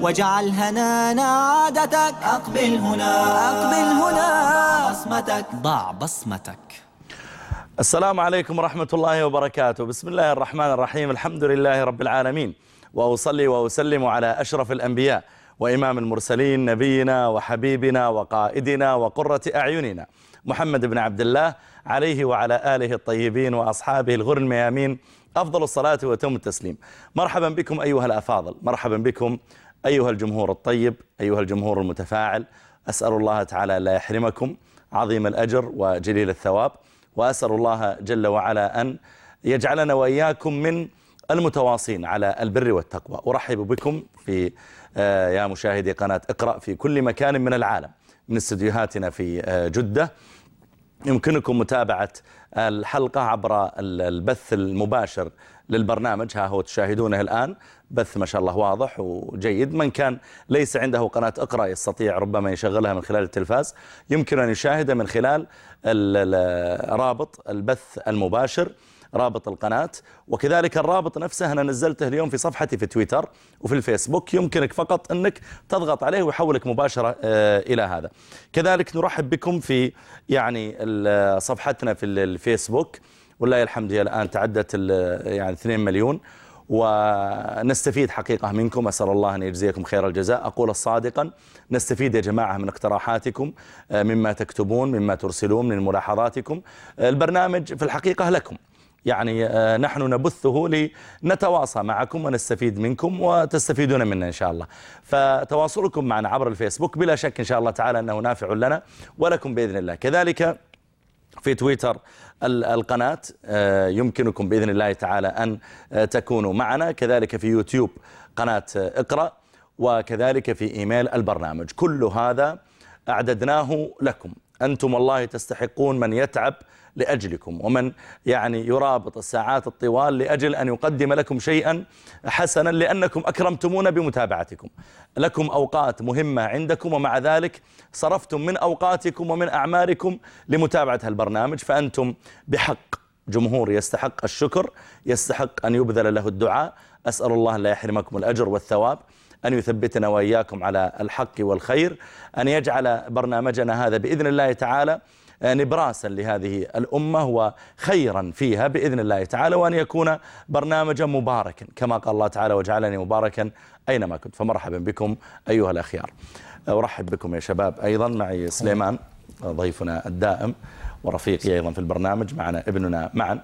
واجعل هنانا عادتك. أقبل هنا. أقبل هنا. بصمتك. ضع بصمتك. السلام عليكم ورحمة الله وبركاته. بسم الله الرحمن الرحيم. الحمد لله رب العالمين. وأصلي وأسلم على أشرف الأنبياء وإمام المرسلين نبينا وحبيبنا وقائدنا وقرة أعيننا. محمد بن عبد الله عليه وعلى آله الطيبين وأصحابه الغر الميامين. أفضل الصلاة وتم التسليم. مرحبا بكم أيها الأفاضل. مرحبا بكم أيها الجمهور الطيب أيها الجمهور المتفاعل أسأل الله تعالى لا يحرمكم عظيم الأجر وجليل الثواب وأسأل الله جل وعلا أن يجعلنا وإياكم من المتواصين على البر والتقوى. أرحب بكم في يا مشاهدي قناة اقرأ في كل مكان من العالم من استديوهاتنا في جدة. يمكنكم متابعة الحلقة عبر البث المباشر للبرنامج. ها هو تشاهدونه الآن. بث ما شاء الله واضح وجيد. من كان ليس عنده قناة اقرأ يستطيع ربما يشغلها من خلال التلفاز يمكن أن يشاهد من خلال رابط البث المباشر رابط القناة. وكذلك الرابط نفسه أنا نزلته اليوم في صفحتي في تويتر وفي الفيسبوك. يمكنك فقط أنك تضغط عليه ويحولك مباشرة إلى هذا. كذلك نرحب بكم في يعني صفحتنا في الفيسبوك. والله الحمد لله الآن تعدت يعني 2 مليون. ونستفيد حقيقة منكم. أسأل الله أن يجزيكم خير الجزاء. أقول صادقا نستفيد يا جماعة من اقتراحاتكم مما تكتبون مما ترسلون من ملاحظاتكم. البرنامج في الحقيقة لكم. يعني نحن نبثه لنتواصى معكم ونستفيد منكم وتستفيدون منا إن شاء الله. فتواصلكم معنا عبر الفيسبوك بلا شك إن شاء الله تعالى أنه نافع لنا ولكم بإذن الله. كذلك في تويتر القناة يمكنكم بإذن الله تعالى أن تكونوا معنا كذلك في يوتيوب قناة اقرأ وكذلك في إيميل البرنامج. كل هذا أعددناه لكم. أنتم والله تستحقون من يتعب لأجلكم. ومن يعني يرابط الساعات الطوال لأجل أن يقدم لكم شيئا حسنا لأنكم أكرمتمونا بمتابعتكم. لكم أوقات مهمة عندكم ومع ذلك صرفتم من أوقاتكم ومن أعماركم لمتابعة هالبرنامج. فأنتم بحق جمهور يستحق الشكر يستحق أن يبذل له الدعاء. أسأل الله لا يحرمكم الأجر والثواب أن يثبتنا وإياكم على الحق والخير أن يجعل برنامجنا هذا بإذن الله تعالى نبراسا لهذه الأمة وخيرا فيها بإذن الله تعالى وأن يكون برنامجا مباركا كما قال الله تعالى وجعلني مباركا أينما كنت فمرحبا بكم أيها الأخيار. أرحب بكم يا شباب أيضا. معي سليمان ضيفنا الدائم ورفيقي أيضا في البرنامج. معنا ابننا معا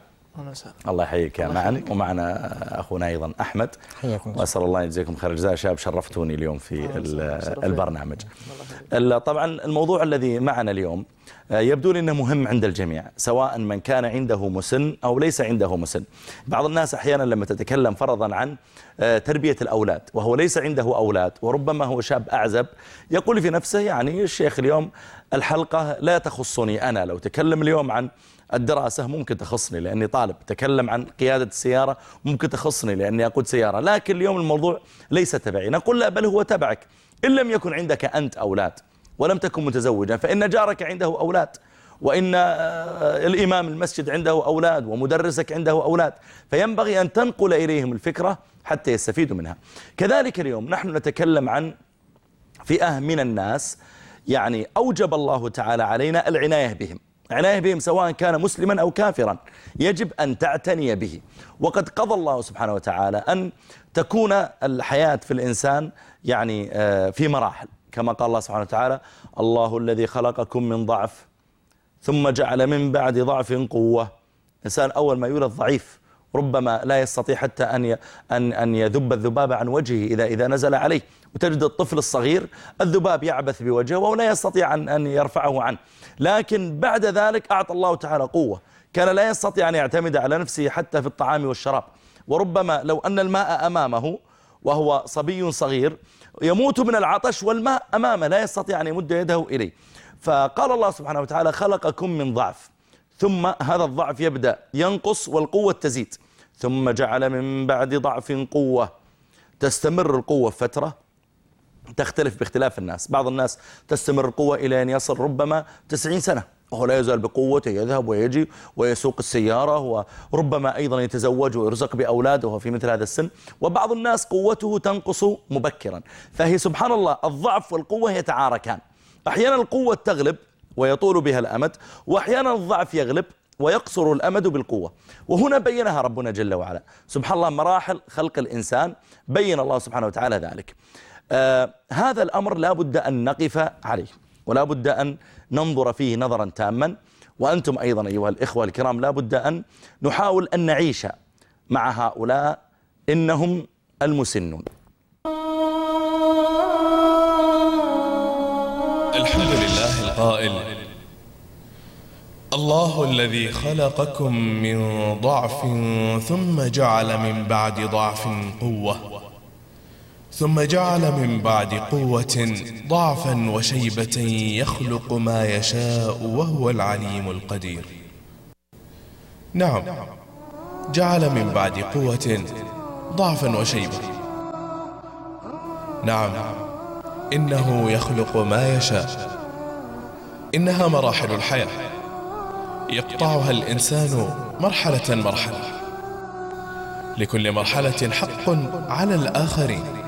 الله يحييك يا معا ومعنا أخونا أيضا أحمد. وأسأل الله يجزيكم خير الجزاء شباب شرفتوني اليوم في البرنامج. طبعا الموضوع الذي معنا اليوم يبدو لي أنه مهم عند الجميع سواء من كان عنده مسن أو ليس عنده مسن. بعض الناس أحيانا لما تتكلم فرضا عن تربية الأولاد وهو ليس عنده أولاد وربما هو شاب أعزب يقول في نفسه يعني الشيخ اليوم الحلقة لا تخصني أنا لو تكلم اليوم عن الدراسة ممكن تخصني لأني طالب تكلم عن قيادة السيارة ممكن تخصني لأني أقود سيارة لكن اليوم الموضوع ليس تبعي. نقول لا بل هو تبعك إن لم يكن عندك أنت أولاد. ولم تكن متزوجا فإن جارك عنده أولاد وإن الإمام المسجد عنده أولاد ومدرسك عنده أولاد فينبغي أن تنقل إليهم الفكرة حتى يستفيدوا منها. كذلك اليوم نحن نتكلم عن فئة من الناس يعني أوجب الله تعالى علينا العناية بهم. عناية بهم سواء كان مسلما أو كافرا يجب أن تعتني به. وقد قضى الله سبحانه وتعالى أن تكون الحياة في الإنسان يعني في مراحل. كما قال الله سبحانه وتعالى الله الذي خلقكم من ضعف ثم جعل من بعد ضعف قوة. إنسان أول ما يولد ضعيف ربما لا يستطيع حتى أن أن أن يذب الذباب عن وجهه إذا إذا نزل عليه. وتجد الطفل الصغير الذباب يعبث بوجهه ولا يستطيع أن أن يرفعه عنه. لكن بعد ذلك أعطى الله تعالى قوة. كان لا يستطيع أن يعتمد على نفسه حتى في الطعام والشراب. وربما لو أن الماء أمامه وهو صبي صغير يموت من العطش والماء أمامه لا يستطيع أن يمد يده إليه. فقال الله سبحانه وتعالى خلقكم من ضعف ثم هذا الضعف يبدأ ينقص والقوة تزيد ثم جعل من بعد ضعف قوة تستمر القوة فترة تختلف باختلاف الناس. بعض الناس تستمر القوة إلى أن يصل ربما 90 سنة. وهو لا يزال بقوته يذهب ويجي ويسوق السيارة وربما أيضا يتزوج ويرزق بأولاده في مثل هذا السن. وبعض الناس قوته تنقص مبكرا. فهي سبحان الله الضعف والقوة يتعاركان. أحيانا القوة تغلب ويطول بها الأمد وأحيانا الضعف يغلب ويقصر الأمد بالقوة. وهنا بينها ربنا جل وعلا. سبحان الله مراحل خلق الإنسان بين الله سبحانه وتعالى ذلك. آه هذا الأمر لا بد أن نقف عليه ولا بد أن ننظر فيه نظرا تاما. وأنتم أيضا أيها الإخوة الكرام لا بد أن نحاول أن نعيش مع هؤلاء إنهم المسنون. الحمد لله القائل الله الذي خلقكم من ضعف ثم جعل من بعد ضعف قوة. ثم جعل من بعد قوة ضعفا وشيبة يخلق ما يشاء وهو العليم القدير. نعم جعل من بعد قوة ضعفا وشيبة. نعم إنه يخلق ما يشاء. إنها مراحل الحياة. يقطعها الإنسان مرحلة مرحلة. لكل مرحلة حق على الآخرين.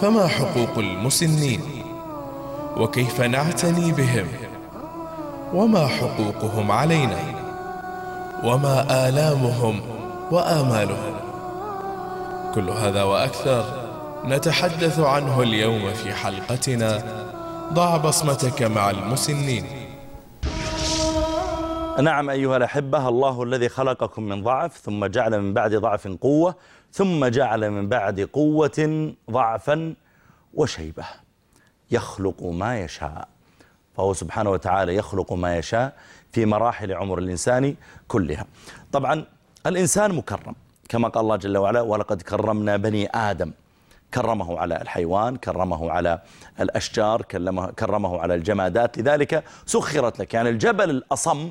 فما حقوق المسنين؟ وكيف نعتني بهم؟ وما حقوقهم علينا؟ وما آلامهم وآمالهم؟ كل هذا وأكثر نتحدث عنه اليوم في حلقتنا ضع بصمتك مع المسنين. نعم أيها الأحبة الله الذي خلقكم من ضعف ثم جعل من بعد ضعف قوة ثم جعل من بعد قوة ضعفا وشيبة. يخلق ما يشاء. فهو سبحانه وتعالى يخلق ما يشاء في مراحل عمر الإنسان كلها. طبعا الإنسان مكرم. كما قال الله جل وعلا ولقد كرمنا بني آدم. كرمه على الحيوان كرمه على الأشجار كرمه على الجمادات. لذلك سخرت لك. يعني الجبل الأصم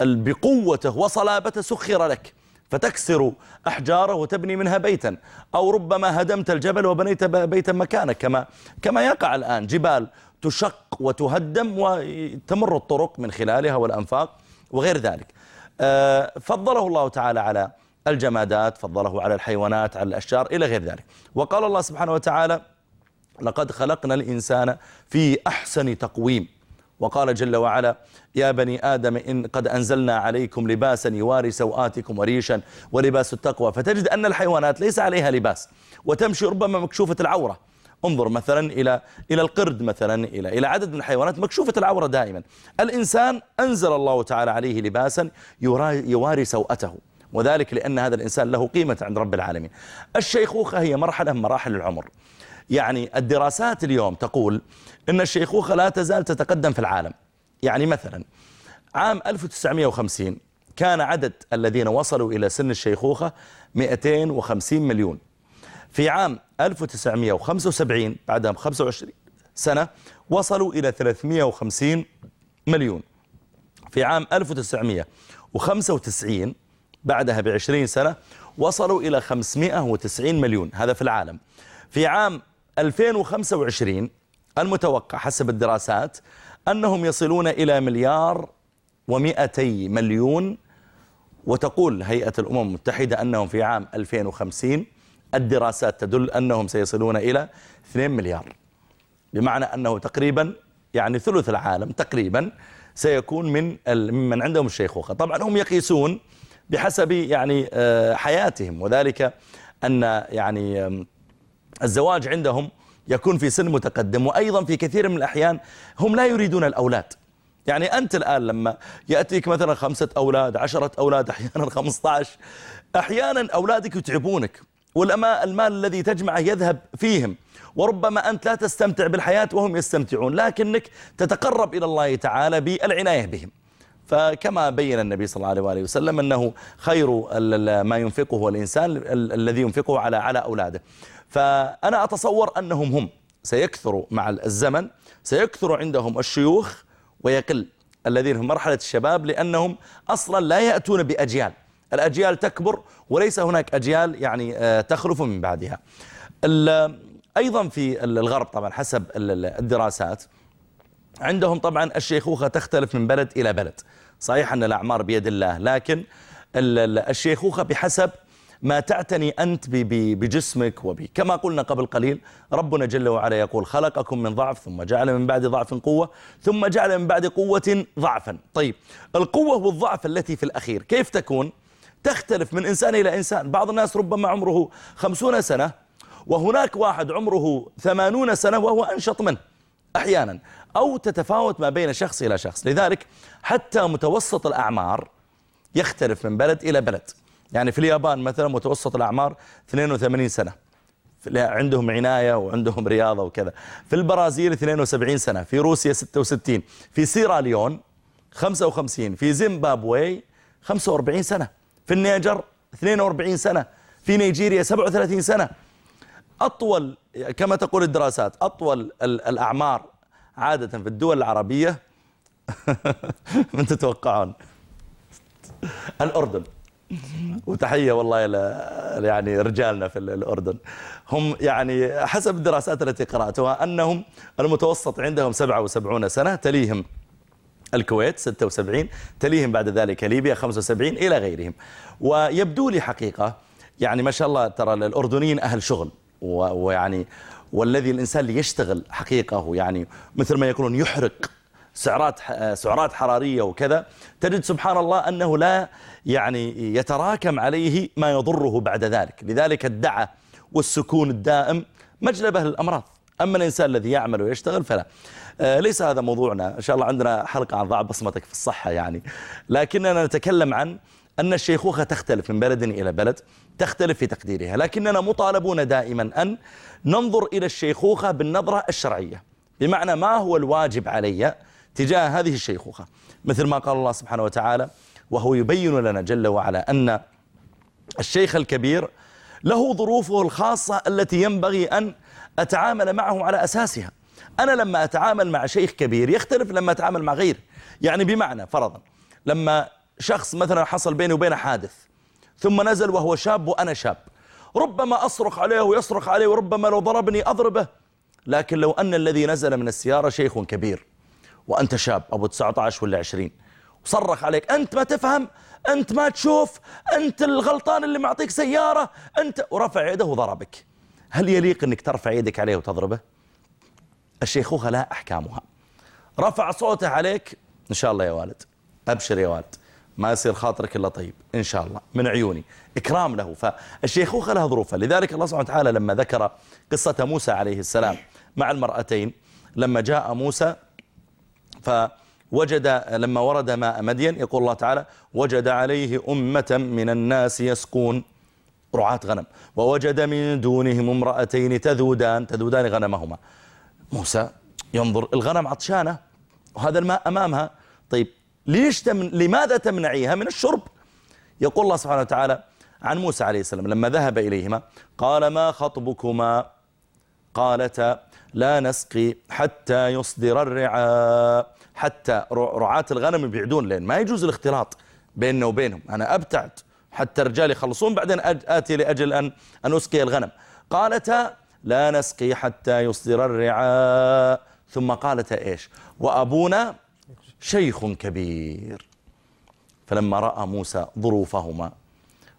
بقوته وصلابته سخر لك. فتكسر أحجاره وتبني منها بيتا. أو ربما هدمت الجبل وبنيت بيتا مكانك كما, كما يقع الآن. جبال تشق وتهدم وتمر الطرق من خلالها والأنفاق وغير ذلك. آه، فضله الله تعالى على الجمادات فضله على الحيوانات على الأشجار إلى غير ذلك. وقال الله سبحانه وتعالى لقد خلقنا الإنسان في أحسن تقويم. وقال جل وعلا يا بني آدم إن قد أنزلنا عليكم لباسا يواري سوآتكم وريشا ولباس التقوى فتجد أن الحيوانات ليس عليها لباس وتمشي ربما مكشوفة العورة. انظر مثلا إلى إلى القرد مثلا إلى إلى عدد من الحيوانات مكشوفة العورة دائما. الإنسان أنزل الله تعالى عليه لباسا يواري سوءته وذلك لأن هذا الإنسان له قيمة عند رب العالمين. الشيخوخة هي مرحلة من مراحل العمر. يعني الدراسات اليوم تقول إن الشيخوخة لا تزال تتقدم في العالم. يعني مثلا عام 1950 كان عدد الذين وصلوا إلى سن الشيخوخة 250 مليون. في عام 1975 بعدها ب 25 سنة وصلوا إلى 350 مليون. في عام 1995 بعدها ب 20 سنة وصلوا إلى 590 مليون. هذا في العالم. في عام 2025 المتوقع حسب الدراسات أنهم يصلون إلى مليار ومئتي مليون وتقول هيئة الأمم المتحدة أنهم في عام 2050 الدراسات تدل أنهم سيصلون إلى 2 مليار. بمعنى أنه تقريبا يعني ثلث العالم تقريبا سيكون من من عندهم الشيخوخة طبعا هم يقيسون بحسب يعني آه، حياتهم وذلك أن يعني الزواج عندهم يكون في سن متقدم وأيضا في كثير من الأحيان هم لا يريدون الأولاد. يعني أنت الآن لما يأتيك مثلا خمسة أولاد عشرة أولاد أحيانا خمسة عشر أحيانا أولادك يتعبونك والمال الذي تجمعه يذهب فيهم وربما أنت لا تستمتع بالحياة وهم يستمتعون لكنك تتقرب إلى الله تعالى بالعناية بهم. فكما بين النبي صلى الله عليه وسلم أنه خير ما ينفقه الإنسان الذي ينفقه على على أولاده. فأنا أتصور أنهم هم. سيكثروا مع الزمن سيكثر عندهم الشيوخ ويقل الذين هم مرحلة الشباب لأنهم أصلا لا يأتون بأجيال. الأجيال تكبر وليس هناك أجيال يعني آه، تخلف من بعدها. أيضا في الغرب طبعا حسب الدراسات عندهم طبعا الشيخوخة تختلف من بلد إلى بلد. صحيح أن الأعمار بيد الله لكن الشيخوخة بحسب ما تعتني أنت بجسمك وبي كما قلنا قبل قليل ربنا جل وعلا يقول خلقكم من ضعف ثم جعل من بعد ضعف قوة ثم جعل من بعد قوة ضعفا. طيب القوة والضعف التي في الأخير. كيف تكون؟ تختلف من إنسان إلى إنسان. بعض الناس ربما عمره خمسون سنة وهناك واحد عمره ثمانون سنة وهو أنشط منه أحيانا أو تتفاوت ما بين شخص إلى شخص. لذلك حتى متوسط الأعمار يختلف من بلد إلى بلد. يعني في اليابان مثلا متوسط الأعمار 82 سنة. عندهم عناية وعندهم رياضة وكذا. في البرازيل 72 سنة في روسيا 66 في سيراليون 55 في زيمبابوي 45 سنة في النيجر 42 سنة في نيجيريا 37 سنة. أطول كما تقول الدراسات أطول الأعمار عادة في الدول العربية من تتوقعون؟ الأردن. وتحية والله يعني رجالنا في الأردن. هم يعني حسب الدراسات التي قرأتها أنهم المتوسط عندهم 77 سنة تليهم الكويت 76 تليهم بعد ذلك ليبيا 75 إلى غيرهم. ويبدو لي حقيقة يعني ما شاء الله ترى الأردنيين أهل شغل ويعني والذي الإنسان اللي يشتغل حقيقة يعني مثل ما يقولون يحرق سعرات سعرات حرارية وكذا تجد سبحان الله أنه لا يعني يتراكم عليه ما يضره بعد ذلك. لذلك الدعة والسكون الدائم مجلبه للأمراض أما الإنسان الذي يعمل ويشتغل فلا. آه، ليس هذا موضوعنا. إن شاء الله عندنا حلقة عن ضعف بصمتك في الصحة يعني. لكننا نتكلم عن أن الشيخوخة تختلف من بلد إلى بلد تختلف في تقديرها. لكننا مطالبون دائما أن ننظر إلى الشيخوخة بالنظرة الشرعية. بمعنى ما هو الواجب علي تجاه هذه الشيخوخة مثل ما قال الله سبحانه وتعالى وهو يبين لنا جل وعلا أن الشيخ الكبير له ظروفه الخاصة التي ينبغي أن أتعامل معه على أساسها. أنا لما أتعامل مع شيخ كبير يختلف لما أتعامل مع غيره يعني بمعنى فرضا لما شخص مثلا حصل بيني وبينه حادث ثم نزل وهو شاب وأنا شاب ربما أصرخ عليه ويصرخ عليه وربما لو ضربني أضربه لكن لو أن الذي نزل من السيارة شيخ كبير وأنت شاب أبو 19 ولا 20 وصرخ عليك أنت ما تفهم أنت ما تشوف أنت الغلطان اللي معطيك سيارة أنت ورفع يده وضربك. هل يليق أنك ترفع يدك عليه وتضربه؟ الشيخوخة لا أحكامها. رفع صوته عليك إن شاء الله يا والد. أبشر يا والد. ما يصير خاطرك إلا طيب إن شاء الله. من عيوني. إكرام له. فالشيخوخة لها ظروفها لذلك الله سبحانه وتعالى لما ذكر قصة موسى عليه السلام مع المرأتين لما جاء موسى فوجد لما ورد ماء مدين يقول الله تعالى وجد عليه أمة من الناس يسقون رعاة غنم ووجد من دونهم امرأتين تذودان تذودان غنمهما. موسى ينظر الغنم عطشانة وهذا الماء أمامها. طيب ليش تمن لماذا تمنعيها من الشرب؟ يقول الله سبحانه وتعالى عن موسى عليه السلام لما ذهب إليهما قال ما خطبكما؟ قالتا لا نسقي حتى يصدر الرعاء. حتى رعاة الغنم يبعدون لأن ما يجوز الاختلاط بيننا وبينهم. أنا أبتعد حتى الرجال يخلصون بعدين آتي لأجل أن, أن أسقي الغنم. قالتا لا نسقي حتى يصدر الرعاء. ثم قالتا إيش؟ وأبونا شيخ كبير. فلما رأى موسى ظروفهما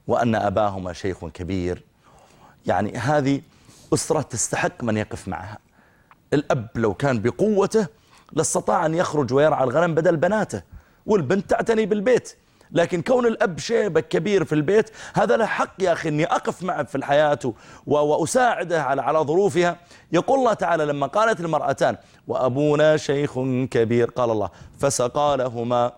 وأن أباهما شيخ كبير يعني هذه أسرة تستحق من يقف معها. الأب لو كان بقوته لاستطاع أن يخرج ويرعى الغنم بدل بناته والبنت تعتني بالبيت. لكن كون الأب شيبك كبير في البيت هذا له حق يا أخي أني أقف معه في الحياة وأساعده على على ظروفها. يقول الله تعالى لما قالت المرأتان وأبونا شيخ كبير. قال الله فسقى لهما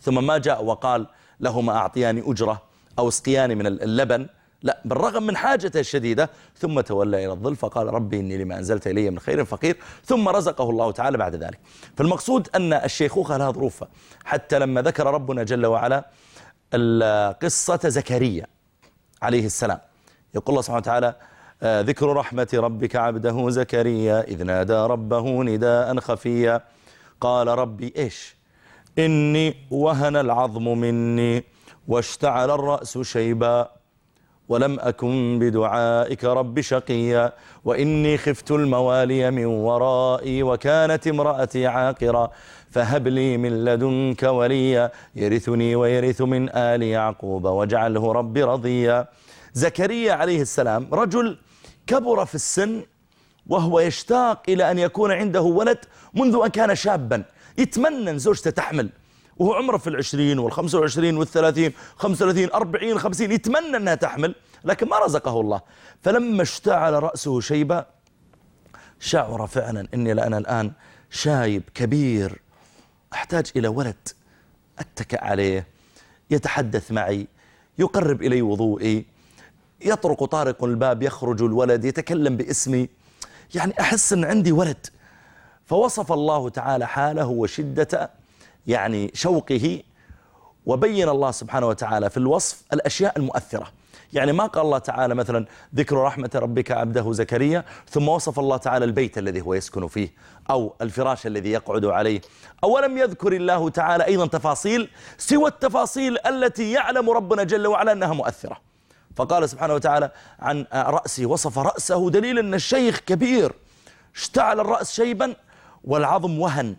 ثم ما جاء وقال لهما أعطياني أجرة أو اسقياني من اللبن لا بالرغم من حاجته الشديدة ثم تولى إلى الظل فقال ربي إني لما أنزلت إلي من خير فقير ثم رزقه الله تعالى بعد ذلك. فالمقصود أن الشيخوخة لها ظروفها حتى لما ذكر ربنا جل وعلا قصة زكريا عليه السلام. يقول الله سبحانه وتعالى آه، ذكر رحمة ربك عبده زكريا إذ نادى ربه نداء خفيا. قال ربي إيش؟ إني وهن العظم مني واشتعل الرأس شيبا. ولم أكن بدعائك رب شقيا وإني خفت الموالي من ورائي وكانت امرأتي عاقرا فهب لي من لدنك وليا يرثني ويرث من آل يعقوب واجعله ربي رضيا. زكريا عليه السلام رجل كبر في السن وهو يشتاق إلى أن يكون عنده ولد منذ أن كان شابا. يتمنى زوجته تحمل. وهو عمره في العشرين والخمسة والعشرين والثلاثين خمسة وثلاثين أربعين خمسين يتمنى أنها تحمل لكن ما رزقه الله. فلما اشتعل رأسه شيبة شعر فعلا أني لأنا الآن شايب كبير أحتاج إلى ولد أتكأ عليه يتحدث معي يقرب إلي وضوئي يطرق طارق الباب يخرج الولد يتكلم باسمي. يعني أحس أن عندي ولد. فوصف الله تعالى حاله وشدة يعني شوقه وبين الله سبحانه وتعالى في الوصف الأشياء المؤثرة. يعني ما قال الله تعالى مثلا ذكر رحمة ربك عبده زكريا ثم وصف الله تعالى البيت الذي هو يسكن فيه أو الفراش الذي يقعد عليه. أولم يذكر الله تعالى أيضا تفاصيل سوى التفاصيل التي يعلم ربنا جل وعلا أنها مؤثرة. فقال سبحانه وتعالى عن رأسه وصف رأسه دليل أن الشيخ كبير اشتعل الرأس شيبا والعظم وهن.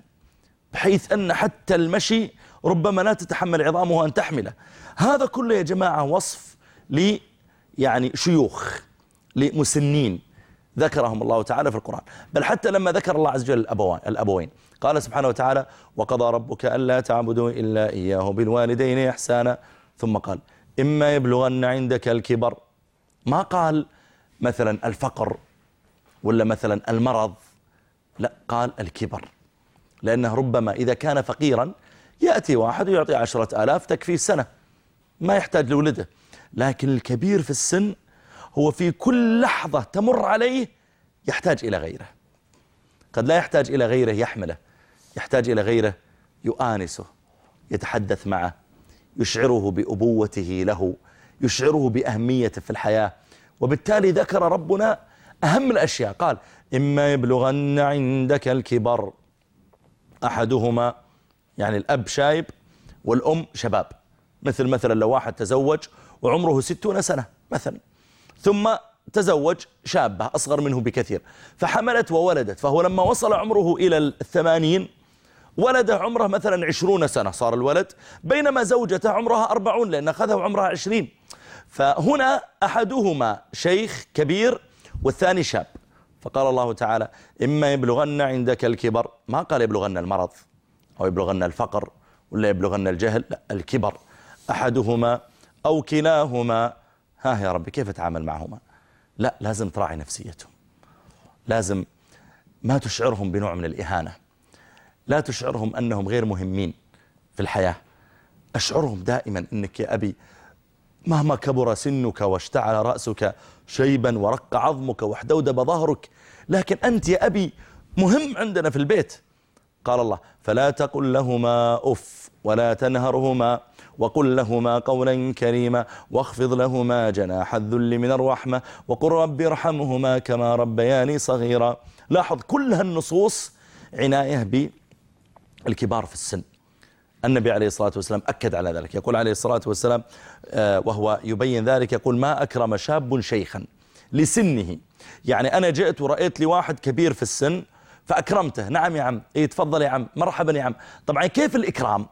بحيث أن حتى المشي ربما لا تتحمل عظامه أن تحمله. هذا كله يا جماعة وصف ل يعني شيوخ لمسنين ذكرهم الله تعالى في القرآن. بل حتى لما ذكر الله عز وجل الأبوين, قال سبحانه وتعالى وقضى ربك ألا تعبدوا إلا إياه بالوالدين إحسانا. ثم قال إما يبلغن عندك الكبر. ما قال مثلا الفقر ولا مثلا المرض لا قال الكبر. لأنه ربما إذا كان فقيرا يأتي واحد ويعطي عشرة آلاف تكفي سنة ما يحتاج لولده. لكن الكبير في السن هو في كل لحظة تمر عليه يحتاج إلى غيره. قد لا يحتاج إلى غيره يحمله يحتاج إلى غيره يؤانسه يتحدث معه يشعره بأبوته له يشعره بأهميته في الحياة. وبالتالي ذكر ربنا أهم الأشياء. قال إما يبلغن عندك الكبر أحدهما يعني الأب شايب والأم شباب. مثل مثلا لو واحد تزوج وعمره ستون سنة مثلا ثم تزوج شابة أصغر منه بكثير فحملت وولدت فهو لما وصل عمره إلى الثمانين ولده عمره مثلا عشرون سنة صار الولد بينما زوجته عمرها أربعون لأن أخذه عمرها عشرين. فهنا أحدهما شيخ كبير والثاني شاب. فقال الله تعالى إما يبلغن عندك الكبر. ما قال يبلغن المرض أو يبلغن الفقر ولا يبلغن الجهل. لا الكبر أحدهما أو كلاهما. ها يا ربي كيف أتعامل معهما؟ لا لازم تراعي نفسيتهم. لازم ما تشعرهم بنوع من الإهانة. لا تشعرهم أنهم غير مهمين في الحياة. أشعرهم دائما أنك يا أبي مهما كبر سنك واشتعل رأسك شيبا ورق عظمك واحدودب ظهرك. لكن أنت يا أبي مهم عندنا في البيت. قال الله فلا تقل لهما أف ولا تنهرهما وقل لهما قولا كريما واخفض لهما جناح الذل من الرحمة وقل رب ارحمهما كما ربياني صغيرا. لاحظ كل هالنصوص عناية بالكبار في السن. النبي عليه الصلاة والسلام أكد على ذلك. يقول عليه الصلاة والسلام آه، وهو يبين ذلك يقول ما أكرم شاب شيخا لسنه. يعني أنا جئت ورأيت لي واحد كبير في السن فأكرمته. نعم يا عم. اي تفضل يا عم. مرحبا يا عم. طبعا كيف الإكرام؟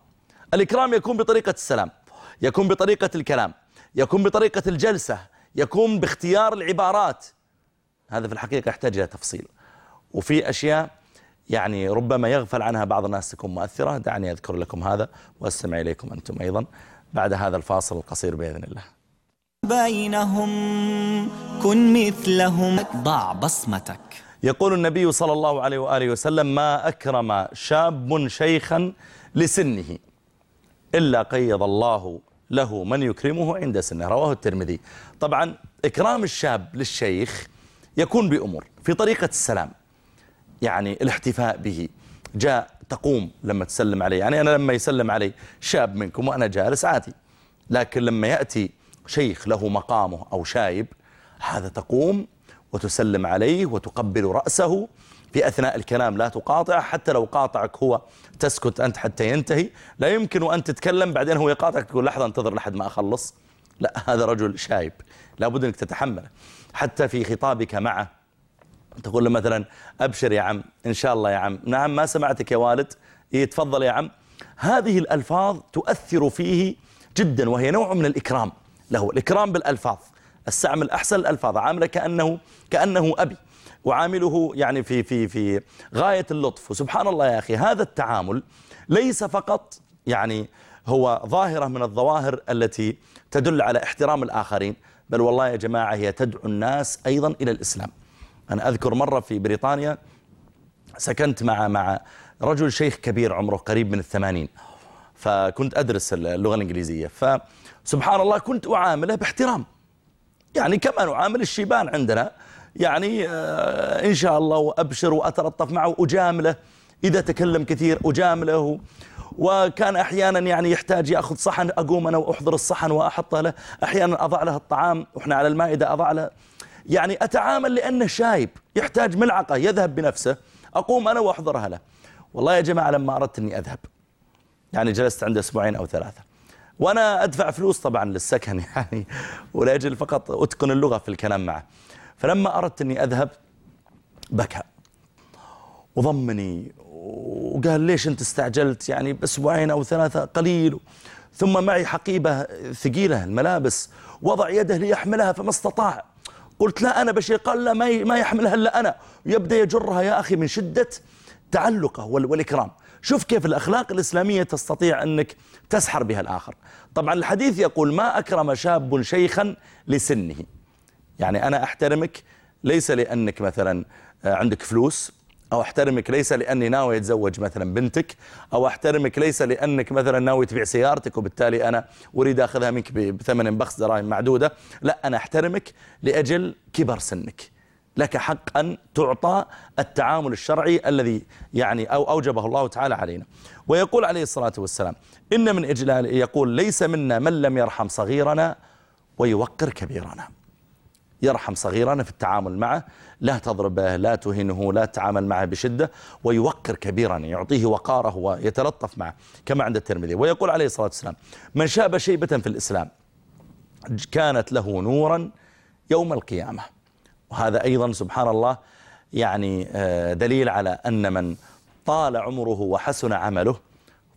الإكرام يكون بطريقة السلام يكون بطريقة الكلام يكون بطريقة الجلسة يكون باختيار العبارات. هذا في الحقيقة يحتاج إلى تفصيل. وفي أشياء يعني ربما يغفل عنها بعض الناس تكون مؤثرة. دعني أذكر لكم هذا وأستمع إليكم أنتم أيضا بعد هذا الفاصل القصير بإذن الله. بينهم كن مثلهم. ضع بصمتك. يقول النبي صلى الله عليه وآله وسلم ما أكرم شاب شيخا لسنه إلا قيض الله له من يكرمه عند سنه. رواه الترمذي. طبعا إكرام الشاب للشيخ يكون بأمور في طريقة السلام. يعني الاحتفاء به. جاء تقوم لما تسلم عليه يعني أنا لما يسلم علي شاب منكم وأنا جالس عادي. لكن لما يأتي شيخ له مقامه أو شايب هذا تقوم وتسلم عليه وتقبل رأسه. في أثناء الكلام لا تقاطع حتى لو قاطعك هو تسكت أنت حتى ينتهي. لا يمكن أن تتكلم بعدين هو يقاطعك تقول لحظة انتظر لحد ما أخلص. لا هذا رجل شايب. لابد أنك تتحمله. حتى في خطابك معه تقول له مثلا أبشر يا عم إن شاء الله يا عم. نعم ما سمعتك يا والد. يتفضل يا عم. هذه الألفاظ تؤثر فيه جدا وهي نوع من الإكرام له. الإكرام بالألفاظ. استعمل أحسن الألفاظ. عامله كأنه, كأنه أبي. وعامله يعني في, في, في غاية اللطف. وسبحان الله يا أخي هذا التعامل ليس فقط يعني هو ظاهرة من الظواهر التي تدل على احترام الآخرين بل والله يا جماعة هي تدعو الناس أيضا إلى الإسلام. أنا أذكر مرة في بريطانيا سكنت مع مع رجل شيخ كبير عمره قريب من الثمانين. فكنت أدرس اللغة الإنجليزية. فسبحان الله كنت أعامله باحترام. يعني كما نعامل الشيبان عندنا. يعني آه، إن شاء الله وأبشر وأتلطف معه وأجامله. إذا تكلم كثير أجامله. وكان أحيانا يعني يحتاج يأخذ صحن أقوم أنا وأحضر الصحن وأحطه له. أحيانا أضع له الطعام. وإحنا على المائدة أضع له. يعني أتعامل لأنه شايب يحتاج ملعقة يذهب بنفسه. أقوم أنا وأحضرها له. والله يا جماعة لما أردت أني أذهب يعني جلست عنده أسبوعين أو ثلاثة. وأنا أدفع فلوس طبعا للسكن يعني ولأجل فقط أتقن اللغة في الكلام معه. فلما أردت أني أذهب بكى. وضمني وقال ليش أنت استعجلت؟ يعني بأسبوعين أو ثلاثة قليل. ثم معي حقيبة ثقيلة الملابس. وضع يده ليحملها فما استطاع. قلت لا أنا بشيء قال لا ما يحملها إلا أنا. يبدأ يجرها يا أخي من شدة تعلقه والإكرام. شوف كيف الأخلاق الإسلامية تستطيع أنك تسحر بها الآخر. طبعا الحديث يقول ما أكرم شاب شيخا لسنه. يعني أنا أحترمك ليس لأنك مثلا عندك فلوس أو أحترمك ليس لأني ناوي أتزوج مثلا بنتك أو أحترمك ليس لأنك مثلا ناوي تبيع سيارتك وبالتالي أنا أريد أخذها منك بثمن بخس دراهم معدودة. لا أنا أحترمك لأجل كبر سنك. لك حق أن تعطى التعامل الشرعي الذي يعني أو أوجبه الله تعالى علينا. ويقول عليه الصلاة والسلام إن من إجلال يقول ليس منا من لم يرحم صغيرنا ويوقر كبيرنا. يرحم صغيرنا في التعامل معه لا تضربه لا تهنه لا تتعامل معه بشدة ويوقر كبيرا يعطيه وقاره ويتلطف معه كما عند الترمذي. ويقول عليه الصلاة والسلام من شاب شيبة في الإسلام كانت له نورا يوم القيامة. وهذا أيضا سبحان الله يعني آه، دليل على أن من طال عمره وحسن عمله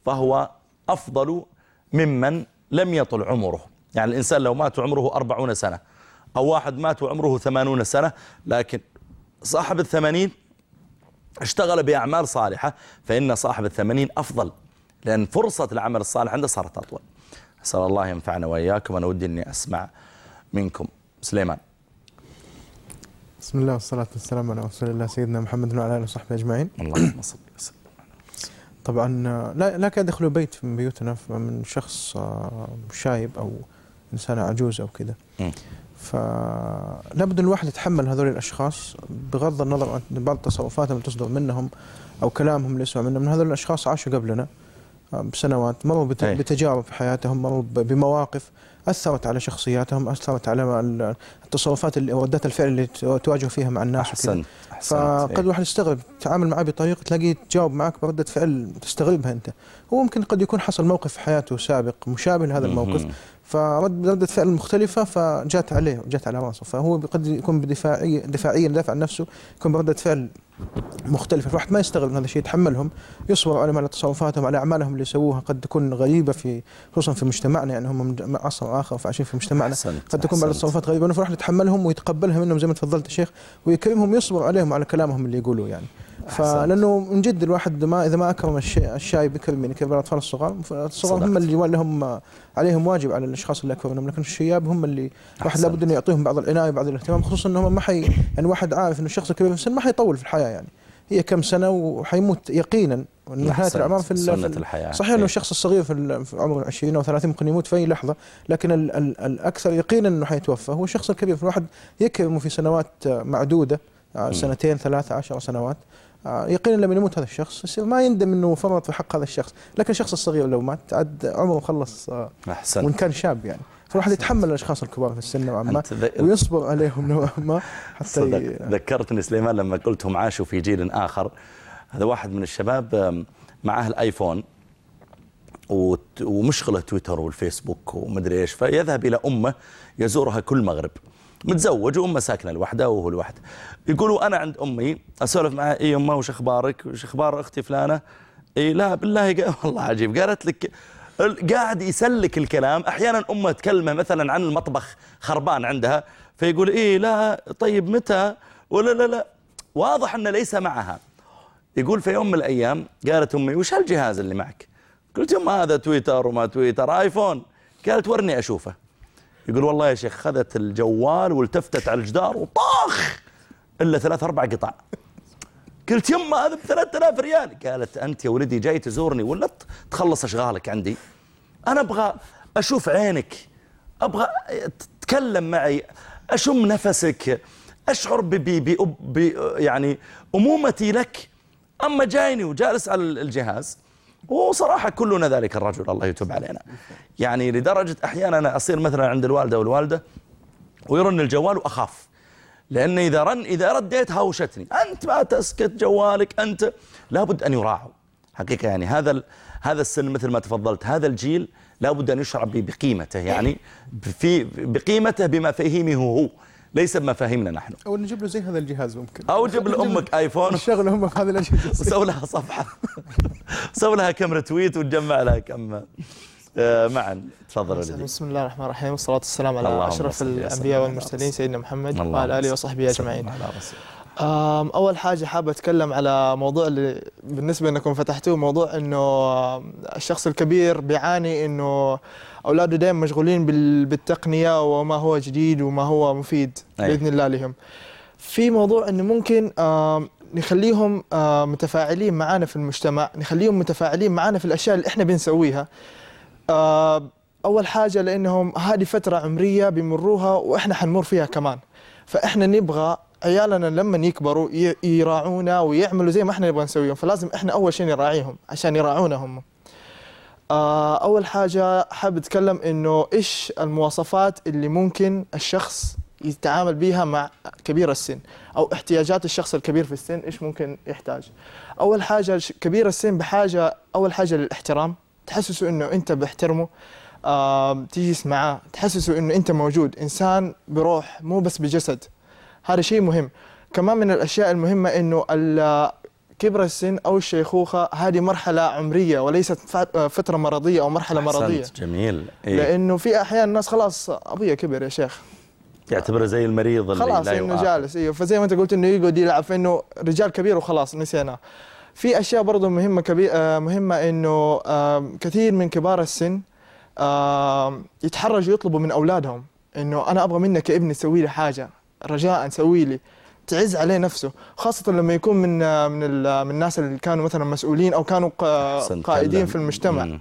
فهو أفضل ممن لم يطل عمره. يعني الإنسان لو مات عمره أربعون سنة أو واحد مات وعمره ثمانون سنة لكن صاحب الثمانين اشتغل بأعمال صالحة فإن صاحب الثمانين أفضل لأن فرصة العمل الصالح عنده صارت أطول. أسأل الله ينفعنا وإياكم أنا ودي أني أسمع منكم. سليمان. بسم الله والصلاة والسلام على رسول الله سيدنا محمد وعلى آله وصحبه أجمعين. اللهم صل وسلم. طبعا لا لا كان يدخلوا بيت من بيوتنا من شخص شايب أو إنسان عجوز أو كذا فلابد الواحد يتحمل هذول الأشخاص بغض النظر عن بعض تصرفاتهم اللي تصدر منهم أو كلامهم اللي يسمع منهم. من هذول الأشخاص عاشوا قبلنا آه، بسنوات مروا بتجارب في حياتهم مروا بمواقف أثرت على شخصياتهم أثرت على التصرفات اللي ردات الفعل اللي تواجه فيها مع الناس أحسنت فقد إيه. الواحد يستغرب تتعامل معه بطريقة تلاقيه تجاوب معك بردة فعل تستغربها أنت. هو ممكن قد يكون حصل موقف في حياته سابق مشابه لهذا الموقف فرد ردة فعل مختلفة فجات عليه وجات على راسه. فهو قد يكون بدفاعية دفاعيا يدافع عن نفسه يكون بردة فعل مختلفة. الواحد ما يستغرب من هذا الشيء يتحملهم. يصبر عليهم على تصرفاتهم على أعمالهم اللي يسووها. قد تكون غريبة في خصوصا في مجتمعنا يعني هم من عصر آخر فعايشين في مجتمعنا. قد تكون بعض التصرفات غريبة. فالواحد يتحملهم ويتقبلها منهم زي ما تفضلت يا شيخ. ويكرمهم ويصبر عليهم على كلامهم اللي يقولوه يعني. فلأنه من جد الواحد ما إذا ما أكرم الشاي بكرم يعني كبار الاطفال الصغار؟ الصغار هم اللي لهم عليهم واجب على الأشخاص اللي اكبر منهم لكن الشياب هم اللي الواحد لابد إنه يعطيهم بعض العنايه وبعض الاهتمام خصوصا إنهم ما حي يعني واحد عارف إنه الشخص الكبير في السن ما حيطول في الحياة يعني. هي كم سنة وحيموت يقينا نهايه الاعمار في سنة الحياة. صحيح إنه الشخص الصغير في, عمر 20 أو 30 ممكن يموت في أي لحظة لكن ال ال الأكثر يقينا إنه حيتوفى. هو الشخص الكبير فالواحد يكرمه في سنوات معدودة سنتين ثلاثة عشر سنوات. يقينا لما يموت هذا الشخص يصير ما يندم إنه فرط في حق هذا الشخص لكن الشخص الصغير لو مات عاد عمره خلص آه، أحسن. وإن كان شاب يعني. فالواحد يتحمل الأشخاص الكبار في السن نوعا ما ويصبر عليهم نوعا ما حتى ي... ذكرتني سليمان لما قلتهم عاشوا في جيل آخر. هذا واحد من الشباب معاه الآيفون ومشغله تويتر والفيسبوك ومدري إيش فيذهب إلى أمه يزورها كل مغرب. متزوج وامه ساكنة لوحده وهو لوحده. يقولوا أنا عند أمي أسولف معها اي أمه وش أخبارك؟ وش أخبار أختي فلانة؟ اي لا بالله قا- والله عجيب. قالت لك قاعد يسلك الكلام. أحيانا أمه تكلمه مثلا عن المطبخ خربان عندها فيقول إيه لا طيب متى؟ ولا لا لا. واضح إنه ليس معها. يقول في يوم من الأيام قالت أمي وش هالجهاز اللي معك؟ قلت يما هذا تويتر وما تويتر آيفون. قالت ورني أشوفه. يقول والله يا شيخ خذت الجوال والتفتت على الجدار وطاخ إلا ثلاث أربع قطع. قلت يما هذا ب 3000 ريال. قالت أنت يا ولدي جاي تزورني ولا تخلص أشغالك عندي. أنا أبغى أشوف عينك. أبغى تتكلم معي. أشم نفسك. أشعر ب يعني أمومتي لك. أما جايني وجالس على الجهاز وصراحة كلنا ذلك الرجل الله يتوب علينا. يعني لدرجة أحيانا أنا أصير مثلا عند الوالدة والوالدة ويرن الجوال وأخاف. لأن إذا رن إذا رديت هاوشتني. أنت ما تسكت جوالك أنت لابد أن يراعوا. حقيقة يعني هذا هذا السن مثل ما تفضلت هذا الجيل لابد أن يشعر بقيمته. يعني في بقيمته بمفاهيمه هو. ليس بمفاهيمنا نحن. أو نجيب له زي هذا الجهاز ممكن. أو جيب لأمك آيفون. نشغل هم في هذه الاجهزه وسوي لها صفحة. سوي لها كم رتويت وتجمع لها كم. آه، معا. تفضل ولدي. بسم الله الرحمن الرحيم. والصلاة والسلام على أشرف الأنبياء والمرسلين سيدنا محمد وعلى آله وصحبه أجمعين. أول حاجة حاب أتكلم على موضوع اللي بالنسبة أنكم فتحتوه موضوع أنه الشخص الكبير بيعاني أنه أولاده دائما مشغولين بال- بالتقنية وما هو جديد وما هو مفيد أي. بإذن الله لهم. في موضوع أنه ممكن نخليهم متفاعلين معنا في المجتمع نخليهم متفاعلين معنا في الأشياء اللي إحنا بنسويها. آه، أول حاجة لأنهم هذه فترة عمرية بيمروها وإحنا حنمر فيها كمان. فإحنا نبغى عيالنا لما يكبروا يراعونا ويعملوا زي ما إحنا نبغى نسويهم فلازم إحنا أول شيء نراعيهم عشان يراعونا هم آه، أول حاجة حاب أتكلم إنه إيش المواصفات اللي ممكن الشخص يتعامل بيها مع كبير السن؟ أو احتياجات الشخص الكبير في السن إيش ممكن يحتاج؟ أول حاجة الش- كبير السن بحاجة أول حاجة للاحترام. تحسسه إنه أنت بحترمه آه، تجلس معاه تحسسه إنه أنت موجود. إنسان بروح مو بس بجسد. هذا شيء مهم. كمان من الأشياء المهمة إنه ال- كبر السن أو الشيخوخة هذه مرحلة عمرية وليست فت- فترة مرضية أو مرحلة مرضية. جميل. إيه. لأنه في أحيان الناس خلاص أبويا كبر يا شيخ. يعتبره زي المريض اللي خلاص لا إنه. جالس أيوه فزي ما أنت قلت إنه يقعد يلعب فانه رجال كبير وخلاص نسيناه في أشياء برضه مهمة كبير آه مهمة إنه آه كثير من كبار السن آه يتحرجوا يطلبوا من أولادهم إنه أنا أبغى منك يا ابني تسوي لي حاجة رجاء سوي لي. تعز عليه نفسه خاصة لما يكون من آه، من من الناس اللي كانوا مثلا مسؤولين أو كانوا قائدين. في المجتمع.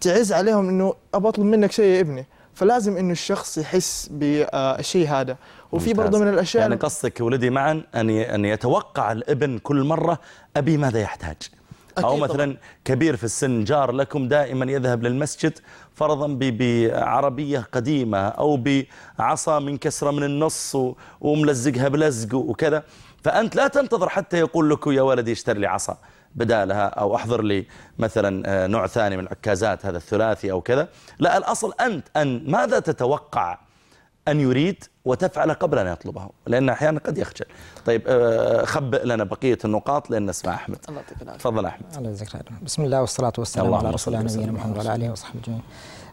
تعز عليهم إنه أبى أطلب منك شيء يا ابني فلازم إنه الشخص يحس بالشيء هذا وفي. برضه من الأشياء يعني قصدك ولدي معا ي- أن يتوقع الابن كل مرة أبي ماذا يحتاج أو أكيد مثلا طبعاً. كبير في السن جار لكم دائما يذهب للمسجد فرضا بعربية قديمة أو بعصا منكسرة من النص وملزقها بلزق وكذا. فأنت لا تنتظر حتى يقول لك يا ولدي اشتري لي عصا بدالها أو أحضر لي مثلا آه، نوع ثاني من العكازات هذا الثلاثي أو كذا. لا الأصل أنت أن ماذا تتوقع؟ أن يريد وتفعل قبل أن يطلبه لأن أحيانا قد يخجل. طيب آه، خبئ لنا بقية النقاط لأن نسمع أحمد. الله تفضل أحمد. على ذكر بسم الله والصلاة والسلام على رسول الله نبينا محمد وعلى آله وصحبه أجمعين.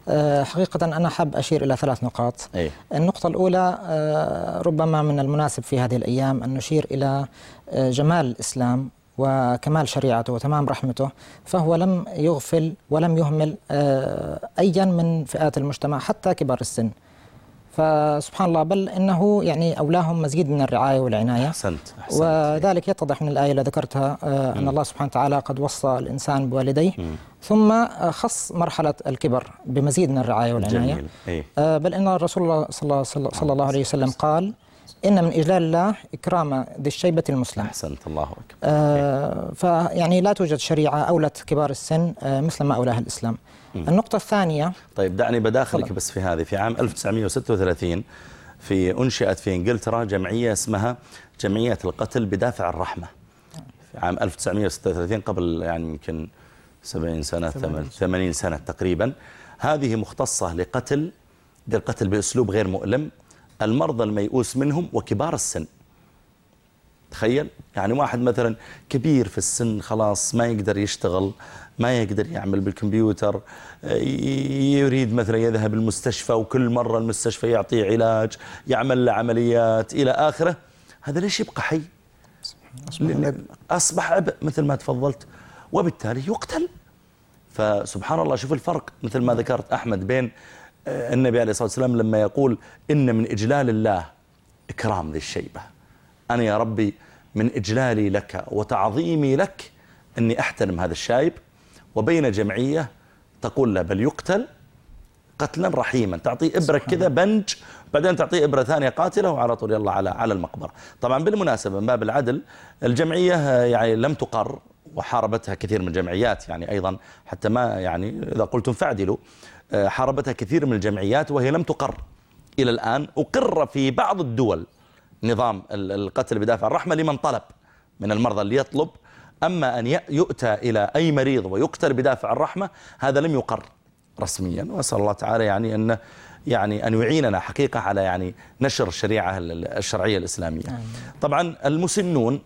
آه، حقيقة أنا حاب أشير إلى ثلاث نقاط. أي النقطة الأولى آه، ربما من المناسب في هذه الأيام أن نشير إلى جمال الإسلام وكمال شريعته وتمام رحمته فهو لم يغفل ولم يهمل أيا من فئات المجتمع حتى كبار السن. فسبحان الله بل إنه يعني أولاهم مزيد من الرعاية والعناية. أحسنت أحسنت. وذلك يتضح من الآية اللي ذكرتها آه، أن الله سبحانه وتعالى قد وصى الإنسان بوالديه. ثم آه، خص مرحلة الكبر بمزيد من الرعاية والعناية. جميل. أي آه، بل إن الرسول الله صلى الله, صلى صلى الله عليه وسلم قال إن من إجلال الله إكرام ذي الشيبة المسلم. أحسنت الله أكبر. آه، فيعني لا توجد شريعة أولت كبار السن آه، مثل ما أولاها الإسلام. النقطة الثانية. طيب دعني بداخلك. بس في هذه. في عام 1936 في أنشئت في إنجلترا جمعية اسمها جمعية القتل بدافع الرحمة. في عام 1936 قبل يعني يمكن 70 سنة 80 سنة تقريبا. هذه مختصة لقتل للقتل بأسلوب غير مؤلم المرضى الميؤوس منهم وكبار السن. تخيل يعني واحد مثلا كبير في السن خلاص ما يقدر يشتغل ما يقدر يعمل بالكمبيوتر يريد مثلا يذهب المستشفى وكل مرة المستشفى يعطيه علاج يعمل له عمليات إلى آخره هذا ليش يبقى حي؟ أصبح عبء. أصبح عبء مثل ما تفضلت وبالتالي يقتل. فسبحان الله شوف الفرق مثل ما ذكرت أحمد بين آه، النبي عليه الصلاة والسلام لما يقول إن من إجلال الله إكرام ذي الشيبة. أنا يا ربي من إجلالي لك وتعظيمي لك أني أحترم هذا الشايب وبين جمعية تقول له بل يقتل قتلا رحيما. تعطيه إبرة كذا بنج بعدين تعطيه إبرة ثانية قاتلة وعلى طول يلا على على المقبرة. طبعا بالمناسبة من باب العدل الجمعية آه، يعني لم تقر وحاربتها كثير من الجمعيات يعني أيضا حتى ما يعني إذا قلتم فاعدلوا آه، حاربتها كثير من الجمعيات وهي لم تقر إلى الآن أقر في بعض الدول نظام ال- القتل بدافع الرحمة لمن طلب من المرضى اللي يطلب أما أن يؤتى إلى أي مريض ويقتل بدافع الرحمة هذا لم يقر رسميا. وأسأل الله تعالى يعني أن يعني أن يعيننا حقيقة على يعني نشر الشريعة ال- الشرعية الإسلامية. طبعا المسنون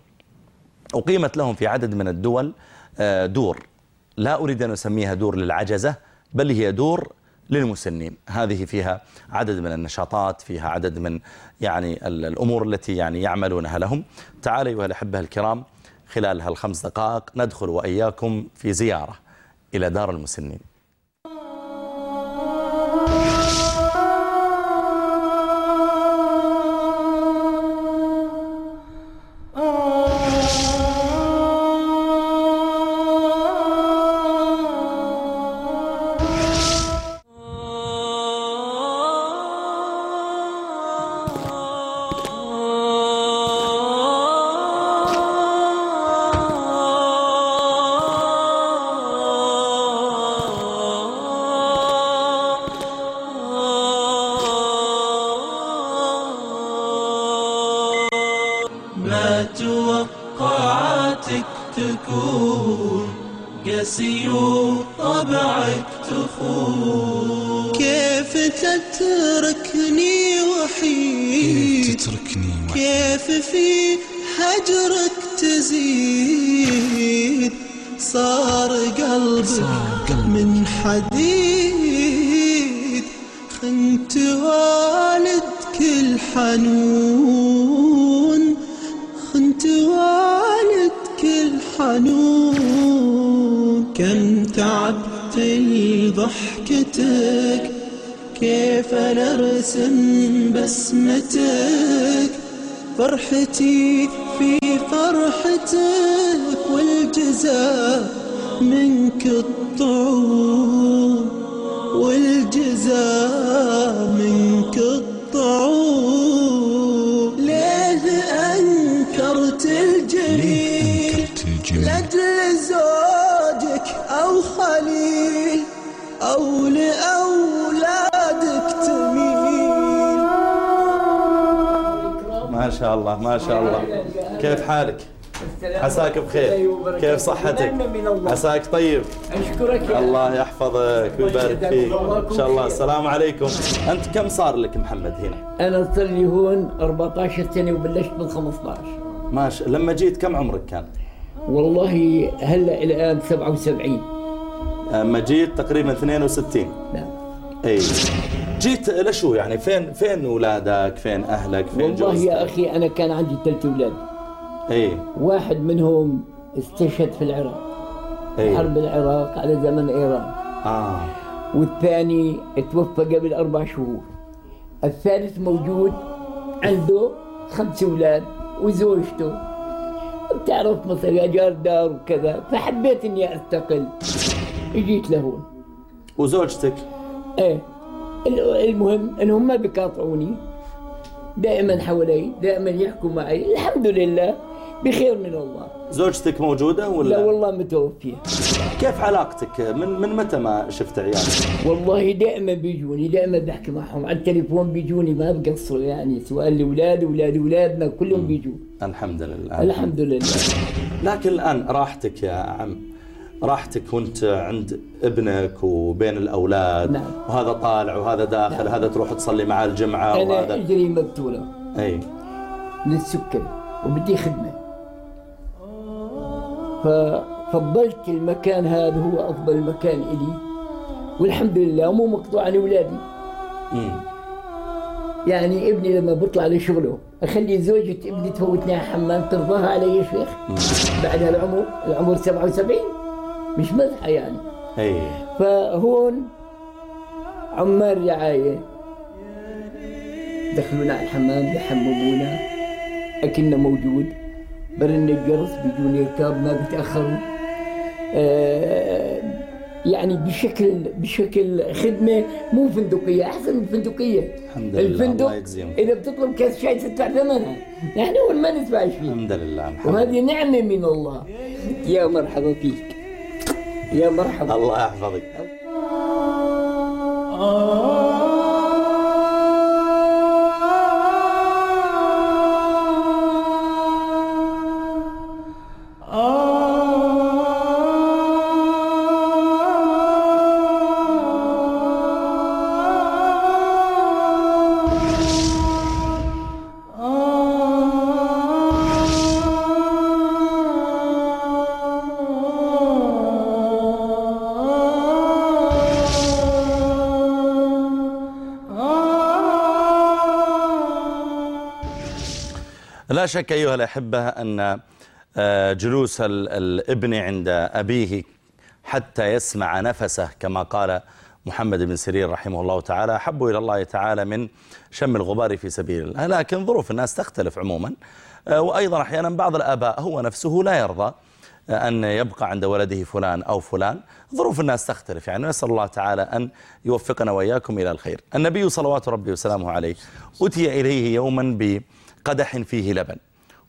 أقيمت لهم في عدد من الدول آه، دور. لا أريد أن أسميها دور للعجزة بل هي دور للمسنين. هذه فيها عدد من النشاطات فيها عدد من يعني ال- الأمور التي يعني يعملونها لهم. تعالوا أيها الأحبة الكرام خلال هالخمس دقائق ندخل وإياكم في زيارة إلى دار المسنين. حالك عساك بخير. كيف صحتك؟ عساك طيب؟ أشكرك يا الله يحفظك ويبارك فيك. إن شاء الله. السلام عليكم. أنت كم صار لك محمد هنا؟ أنا صار لي هون 14 سنة وبلشت بال 15 ما ش... لما جيت كم عمرك كان؟ والله هلأ الآن 77 لما جيت تقريبا 62 نعم. إي. جيت لشو يعني؟ فين فين اولادك فين أهلك؟ فين والله جوزك يا أخي أنا كان عندي ثلاث أولاد. اي. واحد منهم استشهد في العراق. اي. حرب العراق على زمن إيران. آه. والثاني توفى قبل أربع شهور. الثالث موجود عنده خمس أولاد وزوجته. بتعرف مثلا جار دار وكذا فحبيت إني أستقل. اجيت لهون وزوجتك؟ إيه. ال- المهم إنهم ما بيقاطعوني. دائما حوالي دائما يحكوا معي. الحمد لله بخير من الله. زوجتك موجودة ولا؟ لا والله متوفية. كيف علاقتك؟ من من متى ما شفت عيالك؟ والله دائما بيجوني دائما بحكي معهم. على التليفون بيجوني ما بقصروا يعني. سواء الاولاد أولاد أولادنا كلهم بيجوا الحمد لله. الحمد لله. لكن الآن راحتك يا عم. راحتك وانت عند ابنك وبين الأولاد. نعم. وهذا طالع وهذا داخل هذا تروح تصلي معاه الجمعة أنا وهذا. إجري مبتولة أي. للسكري وبدي خدمة. ففضلت المكان هذا هو أفضل مكان إلي. والحمد لله مو مقطوع عن أولادي. يعني ابني لما بطلع لشغله أخلي زوجة ابني تفوتني على الحمام ترضاها علي يا شيخ. بعد هالعمر العمر 77 مش مزحة يعني. أي فهون عمال رعاية. دخلونا على الحمام بيحممونا أكلنا موجود. برن الجرس بيجوني ركاب ما بيتأخروا آه يعني بشكل بشكل خدمة مو فندقية أحسن من الفندقية الحمد لله، الفندق الله يجزيهم. إذا بتطلب كاس شاي تدفع ثمنها نحن هون ما ندفعش فيه الحمد لله الحمد وهذه نعمة من الله. يا مرحبا فيك يا مرحبا. الله يحفظك. لا شك أيها الأحبة أن آه، جلوس ال- الابن عند أبيه حتى يسمع نفسه كما قال محمد بن سيرين رحمه الله تعالى أحب إلى الله تعالى من شم الغبار في سبيل الله. لكن ظروف الناس تختلف عموما. آه، وأيضا أحيانا بعض الآباء هو نفسه لا يرضى آه، أن يبقى عند ولده فلان أو فلان. ظروف الناس تختلف يعني نسأل الله تعالى أن يوفقنا وإياكم إلى الخير. النبي صلوات ربي وسلامه عليه أتي إليه يوما بقدح فيه لبن.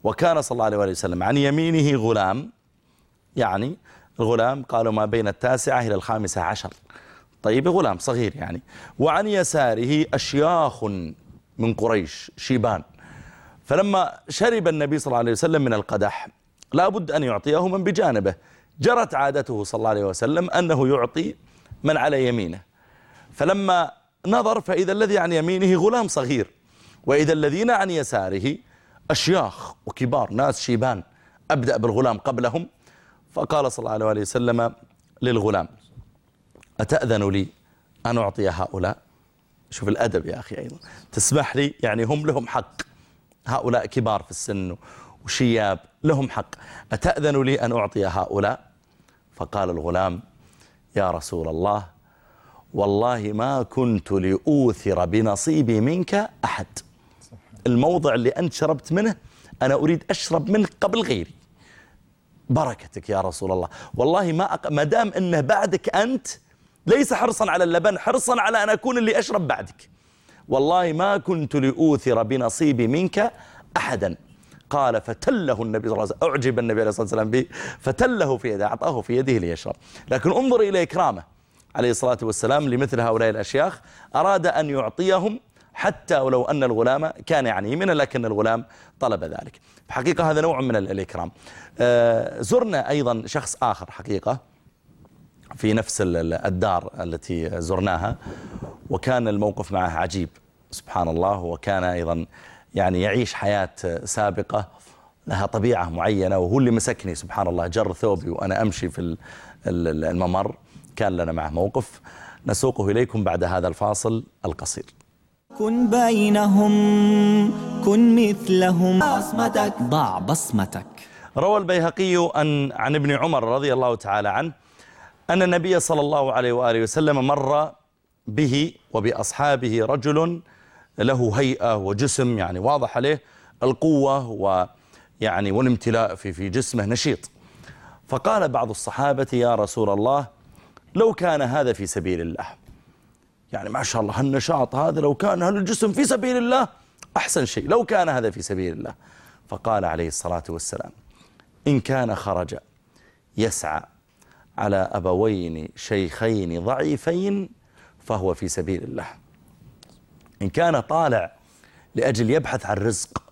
وكان صلى الله عليه وسلم عن يمينه غلام. يعني الغلام قالوا ما بين التاسعة إلى الخامسة عشر. طيب غلام صغير يعني. وعن يساره أشياخ من قريش شيبان. فلما شرب النبي صلى الله عليه وسلم من القدح لا بد أن يعطيه من بجانبه. جرت عادته صلى الله عليه وسلم أنه يعطي من على يمينه. فلما نظر فإذا الذي عن يمينه غلام صغير. وإذا الذين عن يساره أشياخ وكبار ناس شيبان أبدأ بالغلام قبلهم فقال صلى الله عليه وسلم للغلام أتأذن لي أن أعطي هؤلاء؟ شوف الأدب يا أخي أيضا. تسمح لي؟ يعني هم لهم حق. هؤلاء كبار في السن وشياب لهم حق. أتأذن لي أن أعطي هؤلاء؟ فقال الغلام يا رسول الله والله ما كنت لأوثر بنصيبي منك أحد. الموضع اللي أنت شربت منه أنا أريد أشرب منه قبل غيري. بركتك يا رسول الله. والله ما أق... ما دام أنه بعدك أنت ليس حرصا على اللبن حرصا على أن أكون اللي أشرب بعدك. والله ما كنت لأوثر بنصيبي منك أحدا. قال فتله النبي صلى الله عليه وسلم. أعجب النبي عليه الصلاة والسلام به. فتله في يده أعطاه في يده ليشرب. لكن انظر إلى إكرامه عليه الصلاة والسلام لمثل هؤلاء الأشياخ. أراد أن يعطيهم حتى ولو أن الغلام كان يعني يمينا لكن الغلام طلب ذلك. حقيقة هذا نوع من ال- الإكرام. آه، زرنا أيضا شخص آخر حقيقة في نفس ال- ال- الدار التي زرناها وكان الموقف معه عجيب سبحان الله وكان أيضا يعني يعيش حياة سابقة لها طبيعة معينة وهو اللي مسكني سبحان الله جر ثوبي وأنا أمشي في ال- ال- الممر كان لنا معه موقف. نسوقه إليكم بعد هذا الفاصل القصير. كن بينهم كن مثلهم. بصمتك. ضع بصمتك. روى البيهقي أن عن ابن عمر رضي الله تعالى عنه أن النبي صلى الله عليه وآله وسلم مر به وبأصحابه رجل له هيئة وجسم يعني واضح عليه القوة ويعني والامتلاء في في جسمه نشيط. فقال بعض الصحابة يا رسول الله لو كان هذا في سبيل الله يعني ما شاء الله هالنشاط هذا لو كان هالجسم في سبيل الله أحسن شيء لو كان هذا في سبيل الله. فقال عليه الصلاة والسلام إن كان خرج يسعى على أبوين شيخين ضعيفين فهو في سبيل الله. إن كان طالع لأجل يبحث عن رزق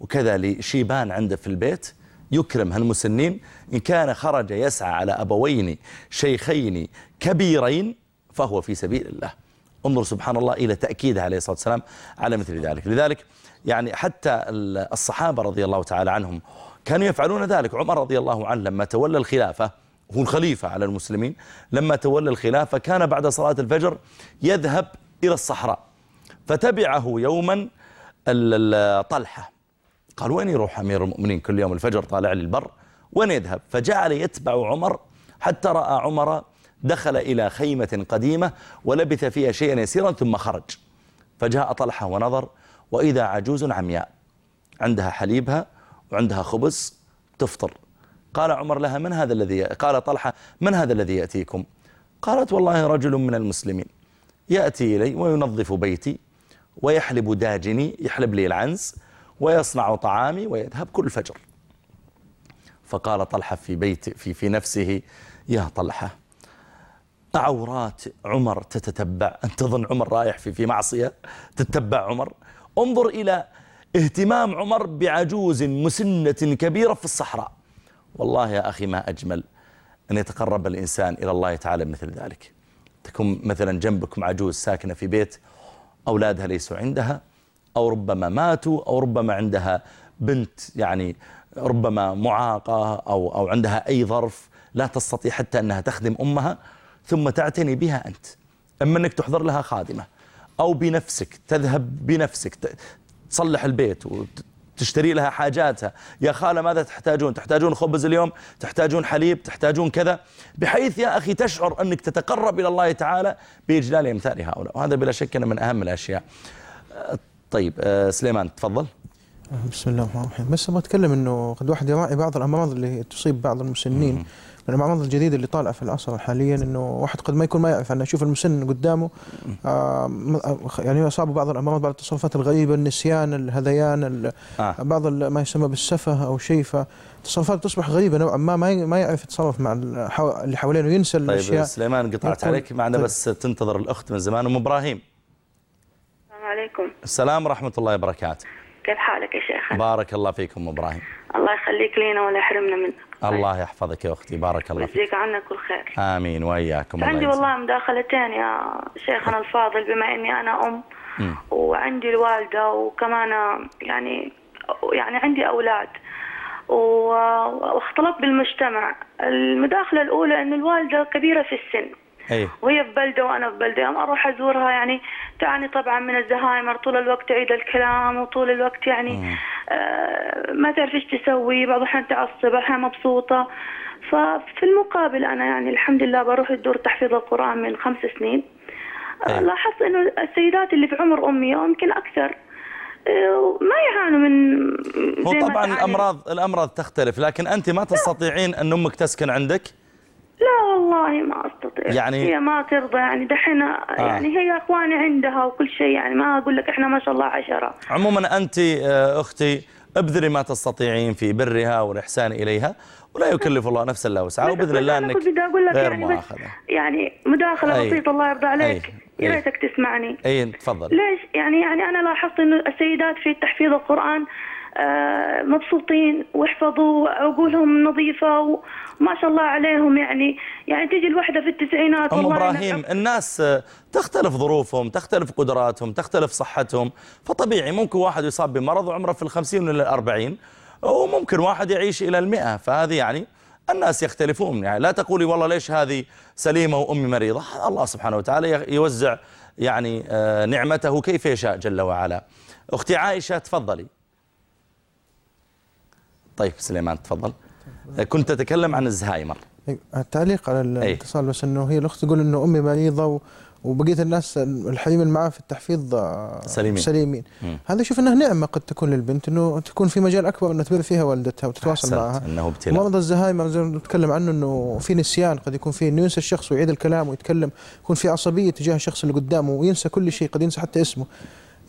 وكذا لشيبان عنده في البيت يكرم هالمسنين. إن كان خرج يسعى على أبوين شيخين كبيرين فهو في سبيل الله. انظر سبحان الله إلى تأكيده عليه الصلاة والسلام على مثل ذلك. لذلك يعني حتى الصحابة رضي الله تعالى عنهم كانوا يفعلون ذلك. عمر رضي الله عنه لما تولى الخلافة هو الخليفة على المسلمين لما تولى الخلافة كان بعد صلاة الفجر يذهب إلى الصحراء فتبعه يوما طلحة. قال وين يروح أمير المؤمنين؟ كل يوم الفجر طالع للبر وين يذهب؟ فجعل يتبع عمر حتى رأى عمر دخل إلى خيمة قديمة ولبث فيها شيئا يسيرا ثم خرج. فجاء طلحة ونظر وإذا عجوز عمياء عندها حليبها وعندها خبز تفطر. قال عمر لها من هذا الذي قال طلحة من هذا الذي يأتيكم؟ قالت والله رجل من المسلمين. يأتي إلي وينظف بيتي ويحلب داجني يحلب لي العنز ويصنع طعامي ويذهب كل فجر. فقال طلحة في بيت في في نفسه يا طلحة عورات عمر تتتبع. أنت تظن عمر رايح في في معصية؟ تتبع عمر؟ انظر إلى اهتمام عمر بعجوز مسنة كبيرة في الصحراء. والله يا أخي ما أجمل أن يتقرب الإنسان إلى الله تعالى مثل ذلك. تكون مثلا جنبكم عجوز ساكنة في بيت أولادها ليسوا عندها أو ربما ماتوا أو ربما عندها بنت يعني ربما معاقة أو, أو عندها أي ظرف لا تستطيع حتى أنها تخدم أمها. ثم تعتني بها أنت. أما أنك تحضر لها خادمة أو بنفسك تذهب بنفسك تصلح البيت وتشتري لها حاجاتها. يا خالة ماذا تحتاجون؟ تحتاجون خبز اليوم؟ تحتاجون حليب؟ تحتاجون كذا؟ بحيث يا أخي تشعر أنك تتقرب إلى الله تعالى بإجلال أمثال هؤلاء. وهذا بلا شك من أهم الأشياء. طيب آه، سليمان تفضل. بسم الله الرحمن الرحيم. بس أبغى أتكلم إنه قد واحد يراعي بعض الأمراض اللي تصيب بعض المسنين. من الامراض الجديده اللي طالعه في العصر حاليا إنه واحد قد ما يكون ما يعرف. عنه يشوف المسن قدامه آه يعني أصابه بعض الأمراض بعض التصرفات الغريبة النسيان الهذيان آه. بعض ما يسمى بالسفه أو شيء. فتصرفات تصبح غريبة نوعا ما ما يعرف يتصرف مع اللي حوالينه ينسى طيب الأشياء. سليمان قطعت عليك. معنا طيب. بس تنتظر الأخت من زمان أم إبراهيم. عليكم. السلام ورحمة الله وبركاته. كيف حالك يا شيخ؟ بارك الله فيكم إبراهيم. الله يخليك لينا ولا يحرمنا منك. الله يحفظك يا أختي بارك الله فيك. ويجزيك عنا كل خير. آمين وإياكم عندي والله مداخلتين يا شيخنا الفاضل بما إني أنا أم. م. وعندي الوالدة وكمان يعني يعني عندي أولاد. واختلط بالمجتمع. المداخلة الأولى إن الوالدة كبيرة في السن. أيه. وهي في بلدة وأنا في بلدة يوم أروح أزورها يعني تعاني طبعا من الزهايمر طول الوقت تعيد الكلام وطول الوقت يعني آه ما تعرف إيش تسوي بعض الأحيان تعصب أحيانا مبسوطة. ففي المقابل أنا يعني الحمد لله بروح الدور تحفيظ القرآن من خمس سنين. آه أيه. لاحظت إنه السيدات اللي في عمر أمي ويمكن أكثر. آه، ما يعانوا من هو طبعا الامراض الأمراض تختلف لكن أنت ما تستطيعين إن أمك تسكن عندك. لا والله ما أستطيع. يعني هي ما ترضى يعني. دحين آه. يعني هي أخواني عندها وكل شيء يعني. ما أقول لك إحنا ما شاء الله عشرة. عموما أنت آه، أختي ابذلي ما تستطيعين في برها والإحسان إليها ولا يكلف الله نفسا إلا وسعها وبإذن الله إنك بدي أقول لك غير يعني مؤاخذة. يعني مداخلة بسيطة الله يرضى عليك. يا ريتك تسمعني. أي تفضل. ليش؟ يعني يعني أنا لاحظت إنه السيدات في تحفيظ القرآن مبسوطين ويحفظوا عقولهم نظيفة وما شاء الله عليهم يعني. يعني تجي الوحدة في التسعينات أم إبراهيم الناس تختلف ظروفهم تختلف قدراتهم تختلف صحتهم. فطبيعي ممكن واحد يصاب بمرض وعمره في الخمسين إلى الأربعين وممكن واحد يعيش إلى المئة. فهذه يعني الناس يختلفون. يعني لا تقولي والله ليش هذه سليمة وأمي مريضة. الله سبحانه وتعالى يوزع يعني آه، نعمته كيف يشاء جل وعلا. أختي عائشة تفضلي. طيب سليمان تفضل. كنت تتكلم عن الزهايمر. التعليق على الاتصال بس إنه هي الأخت تقول إنه أمي مريضة وبقيه الناس الحريم اللي معاه في التحفيظ آه، سليمين, سليمين. هذا شوف إنها نعمة قد تكون للبنت إنه تكون في مجال أكبر انها تبر فيها والدتها وتتواصل معها. إنه ابتلاء مرض الزهايمر زي ما نتكلم عنه إنه في نسيان قد يكون في انه ينسى الشخص ويعيد الكلام ويتكلم يكون في عصبية تجاه الشخص اللي قدامه وينسى كل شيء قد ينسى حتى اسمه.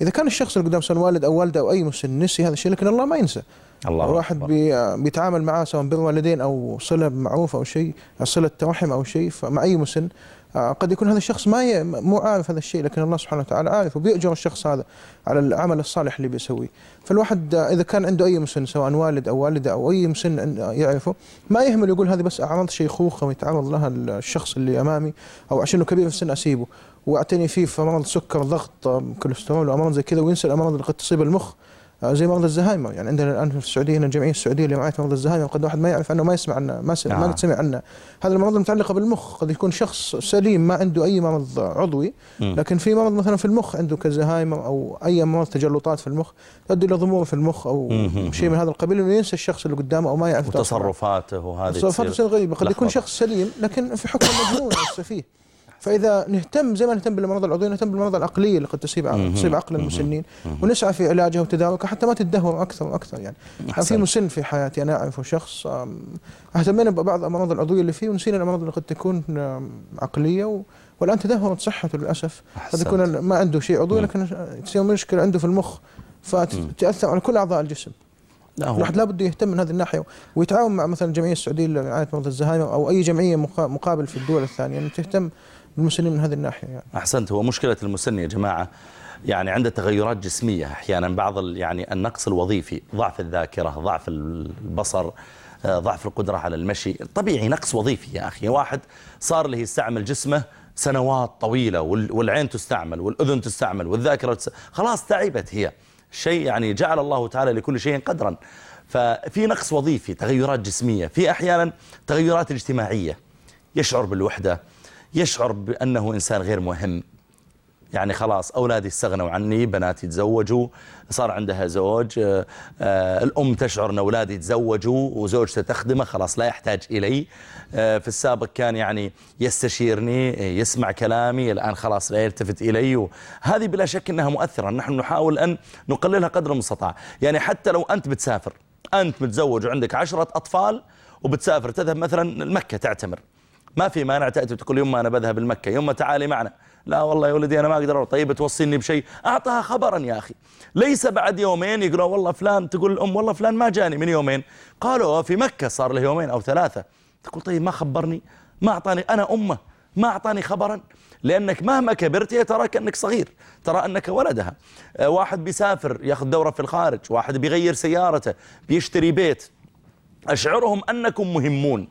إذا كان الشخص اللي قدام سواء والد أو والدة أو أي مسن نسي هذا الشيء لكن الله ما ينسى. الله الواحد. بي بيتعامل معاه سواء بر والدين أو صلة معروف أو شيء صلة رحم أو شيء فمع أي مسن آه، قد يكون هذا الشخص ما. مو عارف هذا الشيء لكن الله سبحانه وتعالى عارف وبيأجر الشخص هذا على العمل الصالح اللي بيسويه فالواحد آه، إذا كان عنده أي مسن سواء والد أو والدة أو أي مسن يعرفه ما يهمل يقول هذه بس أعراض شيخوخة ويتعرض لها الشخص اللي أمامي أو عشانه كبير في السن أسيبه وأعتني فيه في مرض سكر ضغط آه، كوليسترول وأمراض زي كذا وينسى الأمراض اللي قد تصيب المخ زي مرض الزهايمر يعني عندنا الآن في السعودية هنا الجمعيه السعودية لرعايه مرض الزهايمر قد واحد ما يعرف عنه ما يسمع عنه ما, سمع ما آه. قد سمع عنه هذا المرض المتعلقه بالمخ قد يكون شخص سليم ما عنده أي مرض عضوي. لكن في مرض مثلا في المخ عنده كالزهايمر أو أي مرض تجلطات في المخ تؤدي إلى ضمور في المخ أو. شيء من هذا القبيل إنه ينسى الشخص اللي قدامه أو ما يعرف. وتصرفاته وهذه تصرفات تصير غريبة قد يكون. شخص سليم لكن في حكم مجنون أو سفيه فإذا نهتم زي ما نهتم بالامراض العضوية نهتم بالامراض العقلية اللي قد تصيب. تصيب عقل المسنين ونسعى في علاجها وتداويها حتى ما تدهور أكثر وأكثر يعني أنا في. مسن في حياتي أنا اعرفه شخص اهتمينا ببعض الامراض العضوية اللي فيه ونسينا الامراض اللي قد تكون عقلية و والآن تدهورت صحته للأسف قد. يكون ما عنده شيء عضوي. لكن تصير مشكلة عنده في المخ فتاثر على كل أعضاء الجسم لا هو الواحد لابد يهتم من هذه الناحية ويتعاون مع مثلا الجمعيه السعودية لرعاية مرضى الزهايمر أو أي جمعية مقا- مقابل في الدول الثانية ان تهتم بالمسنين من هذه الناحية يعني. أحسنت هو مشكلة المسن يا جماعة. يعني عنده تغيرات جسمية أحيانا بعض يعني النقص الوظيفي ضعف الذاكرة ضعف البصر آه، ضعف القدرة على المشي. طبيعي نقص وظيفي يا أخي. واحد صار له يستعمل جسمه سنوات طويلة وال- والعين تستعمل والأذن تستعمل والذاكرة تس... خلاص تعبت هي. شيء يعني جعل الله تعالى لكل شيء قدرا. ففي نقص وظيفي تغيرات جسمية. في أحيانا تغيرات اجتماعية. يشعر بالوحدة يشعر بأنه إنسان غير مهم. يعني خلاص أولادي استغنوا عني بناتي تزوجوا صار عندها زوج آه، آه، الأم تشعر أن أولادي تزوجوا وزوجته تخدمه خلاص لا يحتاج إلي. آه، في السابق كان يعني يستشيرني يسمع كلامي الآن خلاص لا يلتفت إلي. هذه بلا شك أنها مؤثرة. نحن نحاول أن نقللها قدر المستطاع. يعني حتى لو أنت بتسافر أنت متزوج وعندك عشرة أطفال وبتسافر تذهب مثلا مكة تعتمر. ما في مانع تأتي وتقول يوم أنا بذهب المكة يوم تعالي معنا. لا والله يا ولدي أنا ما أقدر. طيب توصيني بشيء؟ أعطها خبرا يا أخي. ليس بعد يومين يقولوا والله فلان تقول الأم والله فلان ما جاني من يومين. قالوا في مكة صار له يومين أو ثلاثة. تقول طيب ما خبرني؟ ما أعطاني أنا أمه. ما أعطاني خبرا. لأنك مهما كبرت هي تراك أنك صغير. ترى أنك ولدها. آه، واحد بيسافر ياخذ دورة في الخارج واحد بيغير سيارته بيشتري بيت. أشعرهم أنكم مهمون.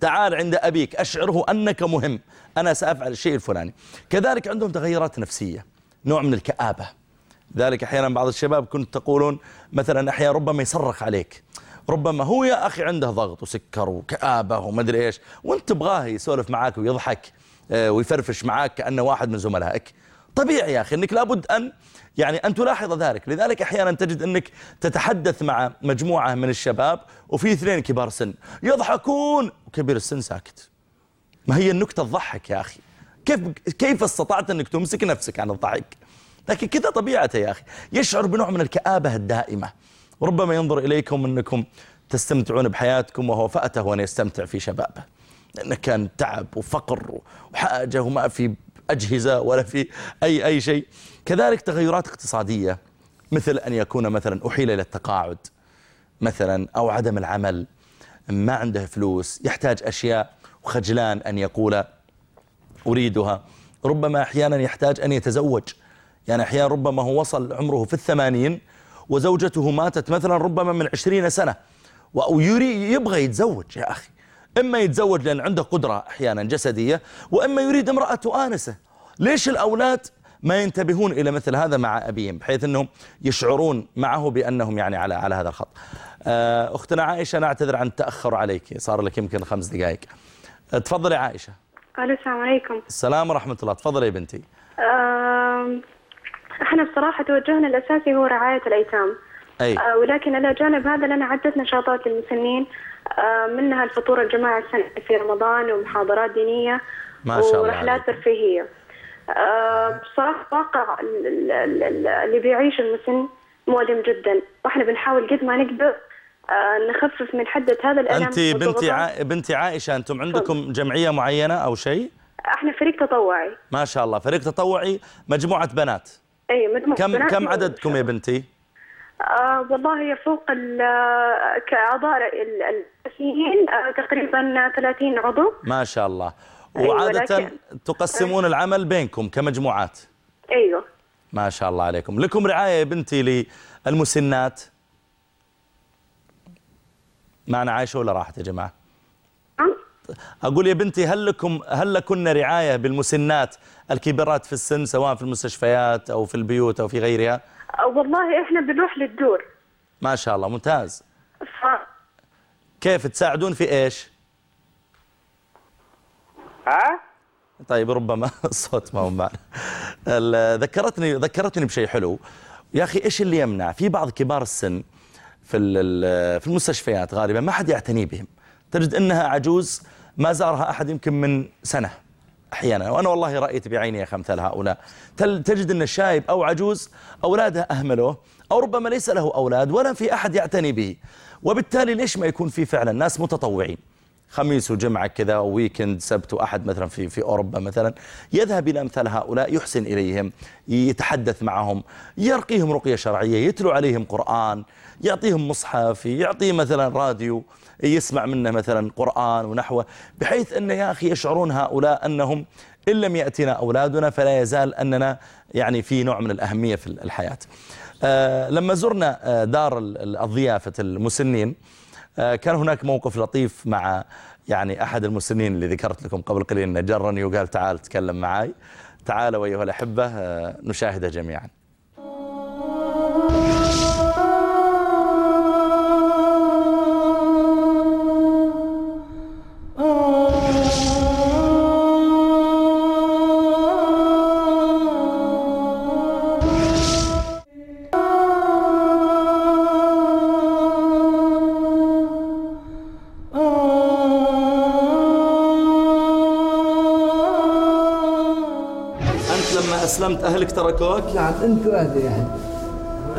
تعال عند أبيك أشعره أنك مهم. أنا سأفعل الشيء الفلاني. كذلك عندهم تغيرات نفسية نوع من الكآبة. ذلك أحيانا بعض الشباب كنت تقولون مثلا أحيانا ربما يصرخ عليك. ربما هو يا أخي عنده ضغط وسكر وكآبة ومدري إيش وأنت تبغاه يسولف معاك ويضحك آه، ويفرفش معاك كأنه واحد من زملائك. طبيعي يا أخي أنك لابد أن يعني أن تلاحظ ذلك. لذلك أحيانا تجد أنك تتحدث مع مجموعة من الشباب وفي اثنين كبار سن يضحكون. وكبير السن ساكت. ما هي النكتة تضحك يا أخي؟ كيف كيف استطعت أنك تمسك نفسك عن الضحك؟ لكن كذا طبيعته يا أخي. يشعر بنوع من الكآبة الدائمة. ربما ينظر إليكم أنكم تستمتعون بحياتكم وهو فأته وأن يستمتع في شبابه. لأنه كان تعب وفقر وحاجة وما في أجهزة ولا في أي أي شيء. كذلك تغيرات اقتصادية مثل أن يكون مثلا أحيل إلى التقاعد مثلا أو عدم العمل ما عنده فلوس يحتاج أشياء وخجلان أن يقول أريدها. ربما أحيانا يحتاج أن يتزوج. يعني أحيانا ربما هو وصل عمره في الثمانين وزوجته ماتت مثلا ربما من عشرين سنة ويري يبغى يتزوج. يا أخي إما يتزوج لأن عنده قدرة أحيانا جسدية وإما يريد امرأة تؤانسه. ليش الأولاد ما ينتبهون إلى مثل هذا مع أبيهم؟ بحيث أنهم يشعرون معه بأنهم يعني على على هذا الخط. آه، أختنا عائشة نعتذر عن التأخر عليك. صار لك يمكن خمس دقائق. آه، تفضلي عائشة. السلام عليكم. السلام ورحمة الله. تفضلي يا بنتي. إحنا بصراحة توجهنا الأساسي هو رعاية الأيتام. أي. آه، ولكن إلى جانب هذا لنا عدة نشاطات للمسنين. منها الفطور الجماعي السنة في رمضان ومحاضرات دينية ما شاء الله ورحلات عليكم. ترفيهية. آه، بصراحة واقع ال- ال- ال- اللي بيعيش المسن مؤلم جدا. وإحنا بنحاول قد ما نقدر آه، نخفف من حدة هذا الألم أنت بنتي. ع... بنتي عائشة أنتم عندكم جمعية معينة أو شيء؟ إحنا فريق تطوعي. ما شاء الله فريق تطوعي مجموعة بنات. اي مجموعة كم بنات كم عددكم يا بنتي؟ آه والله يفوق ال- كأعضاء ال- الأساسيين آه تقريبا 30 عضو. ما شاء الله. أيوة، وعادة تقسمون العمل بينكم كمجموعات. أيوه. ما شاء الله عليكم. لكم رعاية يا بنتي للمسنات. معنا عايشة ولا راحت يا جماعة؟ أقول يا بنتي هل لكم هل لكن رعاية بالمسنات الكبيرات في السن سواء في المستشفيات أو في البيوت أو في غيرها؟ آه والله إحنا بنروح للدور. ما شاء الله ممتاز. ف... كيف تساعدون في إيش؟ ها؟ طيب ربما الصوت ما هو معنا. ذكرتني ذكرتني بشيء حلو. يا أخي إيش اللي يمنع؟ في بعض كبار السن في في المستشفيات غالبا ما حد يعتني بهم. تجد أنها عجوز ما زارها أحد يمكن من سنة. أحيانا. وأنا والله رأيت بعيني أخي أمثال هؤلاء. تجد أن الشايب أو عجوز أولادها أهملوه أو ربما ليس له أولاد ولا في أحد يعتني به. وبالتالي ليش ما يكون في فعلا؟ ناس متطوعين. خميس وجمعة كذا وويكند سبت وأحد مثلا في في أوروبا مثلا. يذهب إلى أمثال هؤلاء يحسن إليهم يتحدث معهم يرقيهم رقية شرعية يتلو عليهم قرآن يعطيهم مصحف يعطيه مثلا راديو يسمع منه مثلا قرآن ونحوه بحيث أن يا أخي يشعرون هؤلاء أنهم إن لم يأتنا أولادنا فلا يزال أننا يعني في نوع من الأهمية في الحياة. آه لما زرنا آه دار ال- ال- الضيافة المسنين كان هناك موقف لطيف مع يعني أحد المسنين اللي ذكرت لكم قبل قليل أنه جرني وقال تعال تكلم معي تعالوا أيها الأحبة آه، نشاهده جميعا. تركوك نعم أنتم أهلي يعني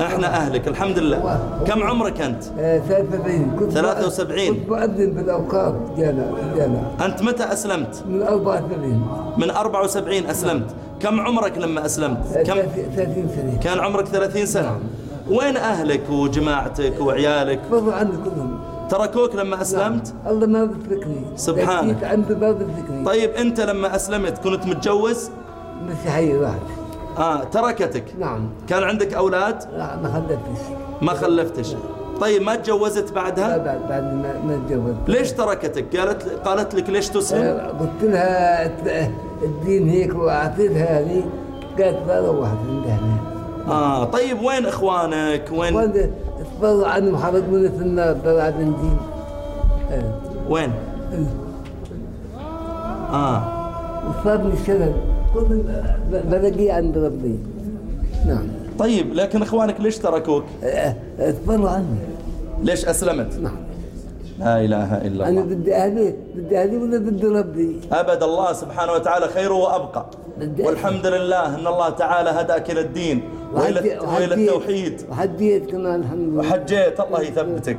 إحنا أهلك الحمد لله كم عمرك آه، 73 كنت 73. كنت بأذن بالأوقاف جامع جامع أنت متى أسلمت؟ من 74 من 74 أسلمت. كم عمرك لما أسلمت؟ آه، كم 30 سنة. كان عمرك 30 سنة. وين أهلك وجماعتك وعيالك؟ برضو عندي كلهم. تركوك لما أسلمت؟ الله ما بتذكرني سبحانك. عنده ما بتذكرني طيب أنت لما أسلمت كنت متجوز؟ مسيحية واحد آه تركتك. نعم. كان عندك أولاد؟ لا ما خلفتش. ما خلفتش. طيب ما تجوزت لا بعدها بعد بعد ما ما تجوزت. ليش تركتك؟ قالت قالت لك ليش تسلم؟ آه، قلت لها الدين هيك وأعطيتها هذه. قالت لا روحت عندها آه طيب وين إخوانك؟ وين اتبرع عنهم حرقوني في النار طلعت من دين آه. وين؟ آه. وصابني شلل. كل بلاقيه عند ربي. نعم. طيب لكن إخوانك ليش تركوك؟ آه، اتبرع عني. ليش أسلمت؟ نعم. لا إله إلا أنا الله. بدي أهلي بدي أهلي ولا بدي ربي؟ أبد الله سبحانه وتعالى خير وأبقى. والحمد لله أن الله تعالى هداك إلى الدين. وإلى وحجيت- التوحيد. وحجيت كمان الحمد لله. وحجيت الله يثبتك.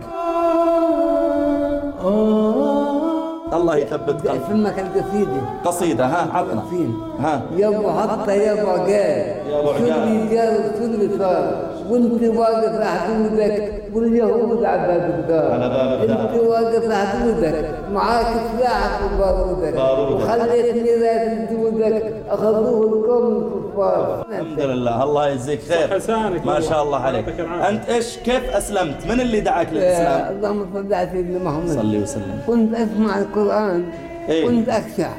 الله يثبت قلبك اسمك القصيدة قصيدة ها عطنا. فين ها. يا ابو حطة يا ابو عقال. يا أبو عقال. كل جار كل صار وانت واقف لحدودك واليهود على باب الدار. على باب الدار. انت واقف لحدودك معاك سلاحك وبارودك بارودك. وخليت ميراث جدودك أخذوه القوم الحمد لله. الله يجزيك خير. ما شاء الله عليك. أنت إيش؟ كيف أسلمت؟ من اللي دعاك للإسلام؟ اللهم صل على سيدنا محمد. صلي وسلم. كنت أسمع القرآن. إيه. كنت أخشع.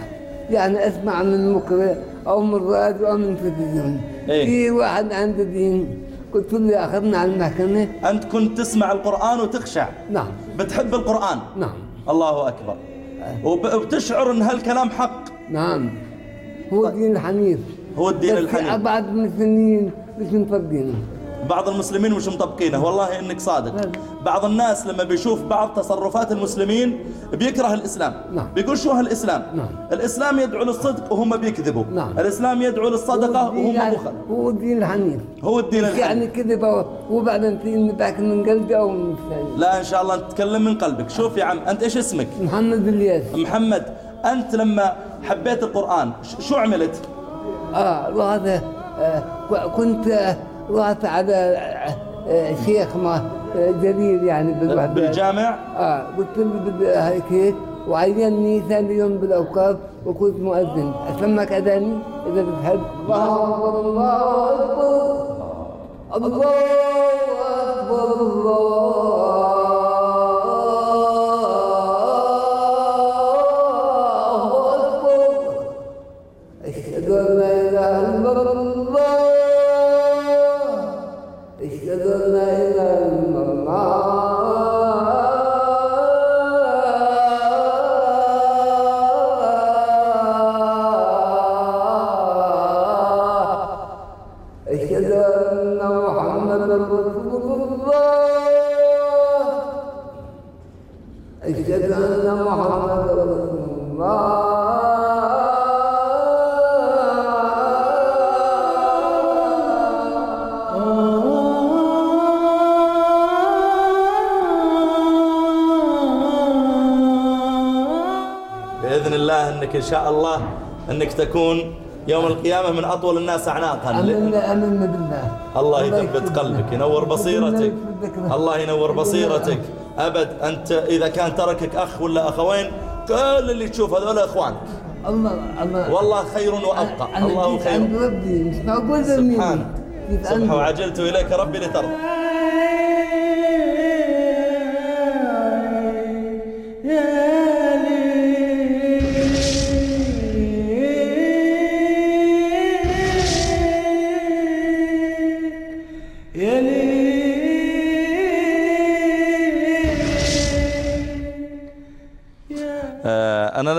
يعني أسمع من مقرئ أو من راديو أو من تلفزيون. إيه. في واحد عنده دين قلت له اخذنا على المحكمة. أنت كنت تسمع القرآن وتخشع. نعم. بتحب القرآن. نعم. الله أكبر. وب- وبتشعر أن هالكلام حق. نعم. هو الدين الحنيف. هو الدين الحنيف بعض المسلمين مش مطبقينه بعض المسلمين مش مطبقينه والله إنك صادق. بعض الناس لما بيشوف بعض تصرفات المسلمين بيكره الإسلام. نعم. بيقول شو هالإسلام؟ نعم. الإسلام يدعو للصدق وهم بيكذبوا. نعم. الإسلام يدعو للصدقة وهم بخل هو الدين الحنيف هو الدين الحنيف يعني كذب وبعدين بحكي من قلبي أو من لا إن شاء الله انت تتكلم من قلبك. شوف يا عم أنت إيش اسمك؟ محمد الياس. محمد أنت لما حبيت القرآن شو عملت؟ آه رحت آه كنت آه، رحت على آه، آه، شيخ ما جليل يعني بالوحدة بالجامع؟ آه قلت له بدي هيك هيك. وعيني ثاني يوم بالأوقاف وكنت مؤذن. اسمعك أذاني؟ إذا بتحب. الله اكبر الله أكبر الله أكبر الله شاء الله أنك تكون يوم القيامة من أطول الناس أعناقا أمن أمن بالله. الله يثبت قلبك ينور بصيرتك. الله ينور بصيرتك. أبد أنت إذا كان تركك أخ ولا أخوين كل اللي تشوف هذول إخوانك. الله الله. والله خير وأبقى. الله جيت عند خير ربي؟ مش معقول ذنبي. سبحان. جيت سبحان. عنده. وعجلت إليك ربي لترضى.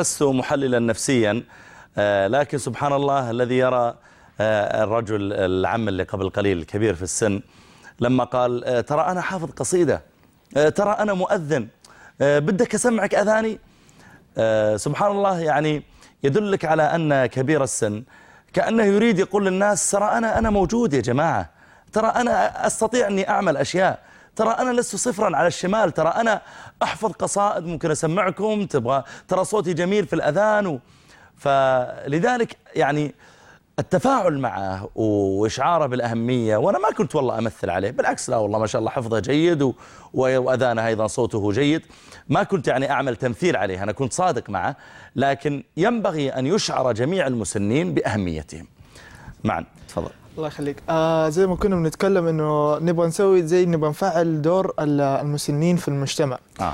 لست محللا نفسيا آه، لكن سبحان الله الذي يرى آه، الرجل العم اللي قبل قليل الكبير في السن لما قال آه، ترى أنا حافظ قصيدة ترى أنا مؤذن بدك أسمعك أذاني؟ سبحان الله يعني يدلك على أن كبير السن كأنه يريد يقول للناس ترى أنا أنا موجود يا جماعة ترى أنا أستطيع أني أعمل أشياء. ترى أنا لست صفرا على الشمال ترى أنا أحفظ قصائد ممكن أسمعكم تبغى ترى صوتي جميل في الأذان و... فلذلك يعني التفاعل معه وإشعاره بالأهمية وأنا ما كنت والله أمثل عليه بالعكس لا والله ما شاء الله حفظه جيد و... وأذانه أيضا صوته جيد. ما كنت يعني أعمل تمثيل عليه أنا كنت صادق معه لكن ينبغي أن يشعر جميع المسنين بأهميتهم. معا. تفضل. الله يخليك. آه زي ما كنا بنتكلم إنه نبغى نسوي زي نبغى نفعل دور ال- المسنين في المجتمع. آه.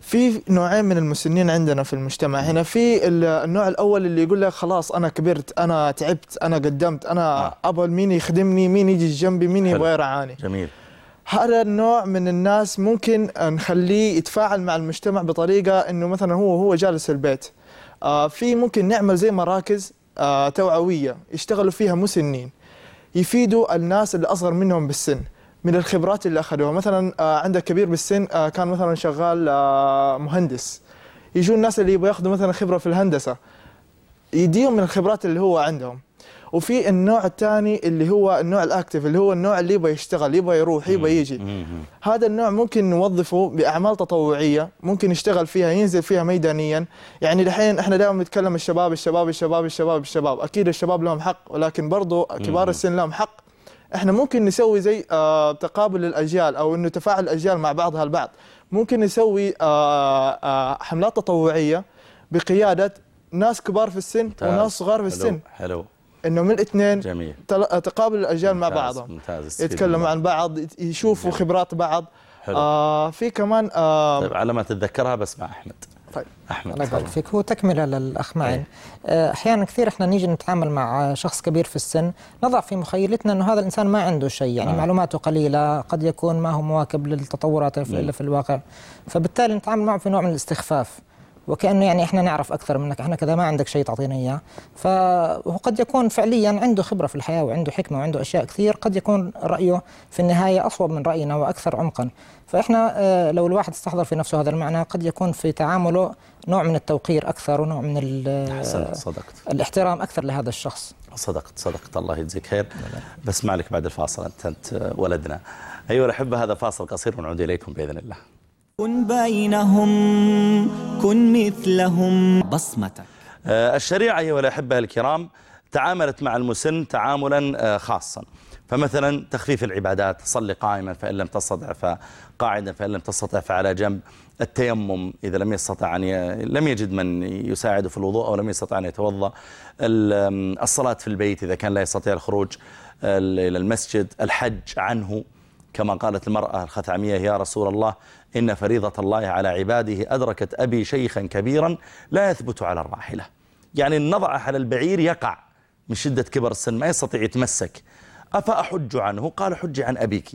في نوعين من المسنين عندنا في المجتمع. هنا في ال- النوع الأول اللي يقول لك خلاص أنا كبرت أنا تعبت أنا قدمت أنا آه. أبغى مين يخدمني مين يجي جنبي مين. يبغى يرعاني. جميل. هذا النوع من الناس ممكن نخليه يتفاعل مع المجتمع بطريقة إنه مثلا هو هو جالس في البيت. آه في ممكن نعمل زي مراكز آه توعوية يشتغلوا فيها مسنين. يفيدوا الناس اللي أصغر منهم بالسن من الخبرات اللي أخذوها. مثلا آه عندك كبير بالسن آه كان مثلا شغال آه مهندس. يجوا الناس اللي يبغوا يأخذوا مثلا خبرة في الهندسة يديهم من الخبرات اللي هو عندهم. وفي النوع الثاني اللي هو النوع الأكتف اللي هو النوع اللي يبغى يشتغل يبغى يروح يبغى يجي. هذا النوع ممكن نوظفه بأعمال تطوعية ممكن يشتغل فيها ينزل فيها ميدانيا. يعني دحين إحنا دائما بنتكلم الشباب الشباب الشباب الشباب الشباب. أكيد الشباب لهم حق ولكن برضو كبار السن لهم حق. إحنا ممكن نسوي زي آه تقابل الأجيال أو إنه تفاعل الأجيال مع بعضها البعض. ممكن نسوي آه آه حملات تطوعية بقيادة ناس كبار في السن. وناس صغار في حلو. السن. حلو. إنه من الاثنين جميل. تقابل الأجيال مع بعضهم. ممتاز. يتكلموا. عن بعض يشوفوا خبرات بعض. حلو. آه في كمان آه طيب على ما تتذكرها بس مع أحمد. طيب. أحمد الله يبارك. فيك هو تكملة للأخ معين آه، أحيانا كثير إحنا نيجي نتعامل مع شخص كبير في السن نضع في مخيلتنا أنه هذا الإنسان ما عنده شيء يعني آه. معلوماته قليلة قد يكون ما هو مواكب للتطورات في, اللي في الواقع. فبالتالي نتعامل معه في نوع من الاستخفاف. وكأنه يعني إحنا نعرف أكثر منك إحنا كذا ما عندك شيء تعطينا إياه. فهو قد يكون فعليا عنده خبرة في الحياة وعنده حكمة وعنده أشياء كثير قد يكون رأيه في النهاية أصوب من رأينا وأكثر عمقا. فإحنا آه، لو الواحد استحضر في نفسه هذا المعنى قد يكون في تعامله نوع من التوقير أكثر ونوع من أحسنت صدقت. الاحترام أكثر لهذا الشخص. صدقت صدقت. الله يجزيك خير. بس ما عليك بعد الفاصل أنت, أنت ولدنا. أيها الأحبة هذا فاصل قصير ونعود إليكم بإذن الله. كن بينهم كن مثلهم. بصمتك. آه، الشريعة أيها الأحبة الكرام تعاملت مع المسن تعاملا آه، خاصا. فمثلا تخفيف العبادات صلي قائما فإن لم تستطع فقاعدا فإن لم تستطع فعلى جنب. التيمم إذا لم يستطع أن ي... لم يجد من يساعده في الوضوء أو لم يستطع أن يتوضأ. ال- الصلاة في البيت إذا كان لا يستطيع الخروج ال- إلى المسجد. الحج عنه. كما قالت المرأة الخثعمية يا رسول الله إن فريضة الله على عباده أدركت أبي شيخا كبيرا لا يثبت على الراحلة. يعني النضع على البعير يقع من شدة كبر السن ما يستطيع يتمسك. أفأحج عنه؟ قال حج عن أبيك.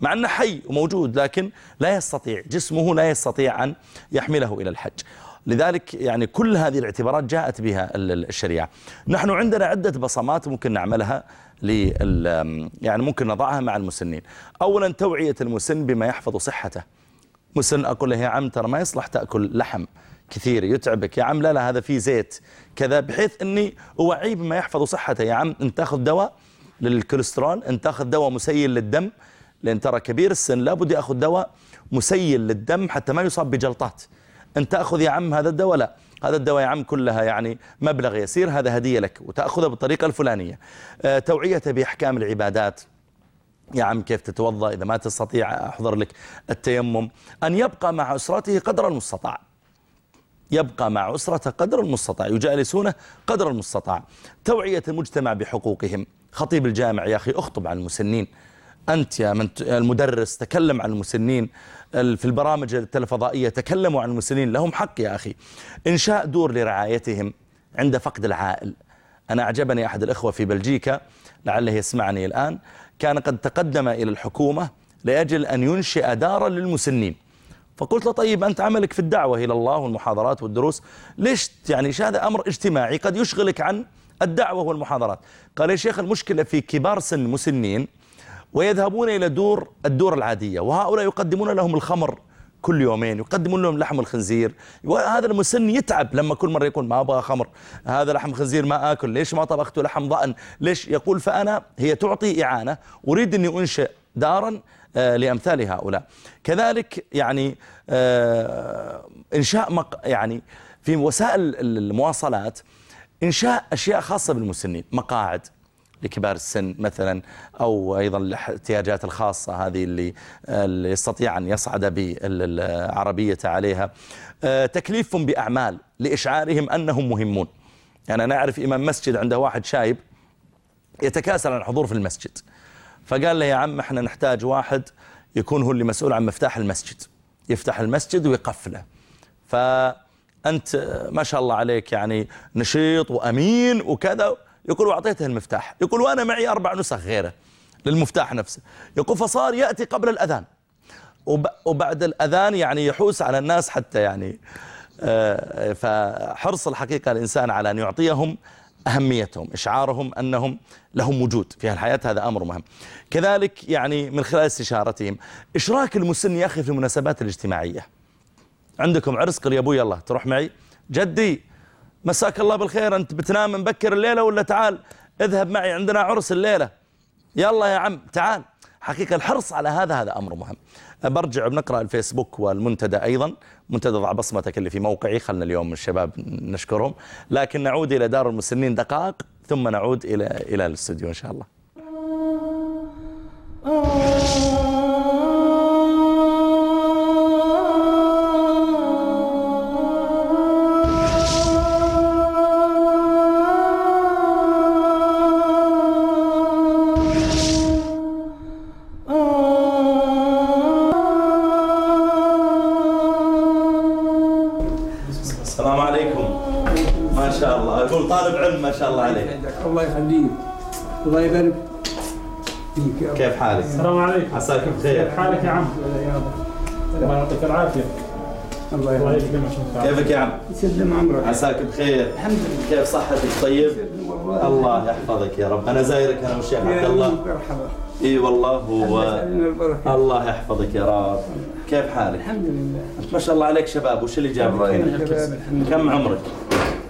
مع أنه حي وموجود لكن لا يستطيع جسمه لا يستطيع أن يحمله إلى الحج. لذلك يعني كل هذه الاعتبارات جاءت بها ال- ال- الشريعة. نحن عندنا عدة بصمات ممكن نعملها. لل يعني ممكن نضعها مع المسنين. أولا توعية المسن بما يحفظ صحته. مسن أقول له يا عم ترى ما يصلح تأكل لحم كثير يتعبك. يا عم لا لا هذا فيه زيت كذا بحيث أني أوعيه بما يحفظ صحته. يا عم أنت تأخذ دواء للكوليسترول أنت تأخذ دواء مسيل للدم لأن ترى كبير السن لابد يأخذ دواء مسيل للدم حتى ما يصاب بجلطات. أنت تأخذ يا عم هذا الدواء لا. هذا الدواء يا عم كلها يعني مبلغ يسير هذا هدية لك وتأخذه بالطريقة الفلانية. آه، توعيته بأحكام العبادات. يا عم كيف تتوضأ إذا ما تستطيع أحضر لك التيمم. أن يبقى مع أسرته قدر المستطاع. يبقى مع أسرته قدر المستطاع. يجالسونه قدر المستطاع. توعية المجتمع بحقوقهم. خطيب الجامع يا أخي أخطب عن المسنين. أنت يا من المدرس تكلم عن المسنين ال- في البرامج التلفضائية تكلموا عن المسنين لهم حق يا أخي. إنشاء دور لرعايتهم عند فقد العائل. أنا أعجبني أحد الإخوة في بلجيكا لعله يسمعني الآن كان قد تقدم إلى الحكومة لأجل أن ينشئ دارا للمسنين. فقلت له طيب أنت عملك في الدعوة إلى الله والمحاضرات والدروس؟ ليش؟ يعني هذا أمر اجتماعي قد يشغلك عن الدعوة والمحاضرات. قال يا شيخ المشكلة في كبار سن مسنين ويذهبون إلى دور الدور العادية. وهؤلاء يقدمون لهم الخمر كل يومين يقدمون لهم لحم الخنزير. وهذا المسن يتعب لما كل مرة يقول ما أبغى خمر هذا لحم خنزير ما آكل ليش ما طبخت لحم ضأن؟ ليش؟ يقول فأنا هي تعطي إعانة أريد أني أنشئ دارا آه، لأمثال هؤلاء. كذلك يعني آه، إنشاء مق يعني في وسائل المواصلات إنشاء أشياء خاصة بالمسنين مقاعد. لكبار السن مثلا أو أيضا الاحتياجات الخاصة هذه اللي, اللي يستطيع أن يصعد بالعربية عليها. آه، تكليفهم بأعمال لإشعارهم أنهم مهمون. يعني أنا أعرف إمام مسجد عنده واحد شايب يتكاسل عن الحضور في المسجد. فقال له يا عم إحنا نحتاج واحد يكون هو اللي مسؤول عن مفتاح المسجد. يفتح المسجد ويقفله. فأنت ما شاء الله عليك يعني نشيط وأمين وكذا يقول وأعطيته المفتاح. يقول وأنا معي أربع نسخ غيره للمفتاح نفسه. يقول فصار يأتي قبل الأذان. وب- وبعد الأذان يعني يحوس على الناس حتى يعني آه، فحرص الحقيقة الإنسان على أن يعطيهم أهميتهم إشعارهم أنهم لهم وجود في الحياة هذا أمر مهم. كذلك يعني من خلال استشارتهم إشراك المسن يا أخي في المناسبات الاجتماعية. عندكم عرس قل يا أبوي يلا تروح معي. جدي مساك الله بالخير أنت بتنام مبكر الليلة ولا تعال؟ اذهب معي عندنا عرس الليلة. يلا يا عم تعال. حقيقة الحرص على هذا هذا أمر مهم. برجع بنقرأ الفيسبوك والمنتدى أيضا. منتدى ضع بصمتك اللي في موقعي خلنا اليوم الشباب نشكرهم. لكن نعود إلى دار المسنين دقائق ثم نعود إلى إلى الاستوديو إن شاء الله. الله يبارك فيك يا رب. كيف حالك؟ السلام عليكم. عساك بخير. كيف حالك يا عم؟ الله يعطيك العافية. الله يسلمك. كيفك يا عم؟ يسلم عمرك. عساك بخير. الحمد لله. كيف صحتك؟ طيب؟ الله يحفظك يا رب. أنا زايرك أنا والشيخ عبد يا الله. مرحبا. إي والله هو. الله يحفظك يا رب. كيف حالك؟ الحمد لله. ما شاء الله عليك شباب. وش اللي جابك هنا؟ كم عمرك؟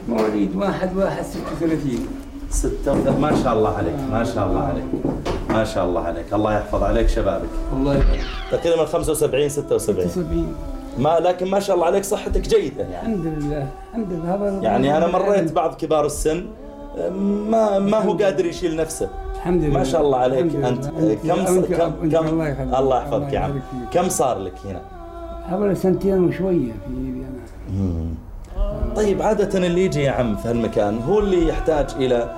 مواليد واحد واحد 36 ستة. ما شاء الله عليك ما شاء الله عليك. ما شاء الله عليك. الله يحفظ عليك شبابك. الله يبارك تقريبا 75 76 70 ما لكن ما شاء الله عليك صحتك جيدة يعني. الحمد لله الحمد لله. هذا يعني أنا مريت بعض كبار السن ما ما هو قادر يشيل نفسه. الحمد لله. ما شاء الله عليك. أنت أنت- كم كم كم؟ الله يحفظك. يا عم. كم صار لك هنا؟ حوالي سنتين وشوية في أنا. طيب عادة اللي يجي يا عم في هالمكان هو اللي يحتاج إلى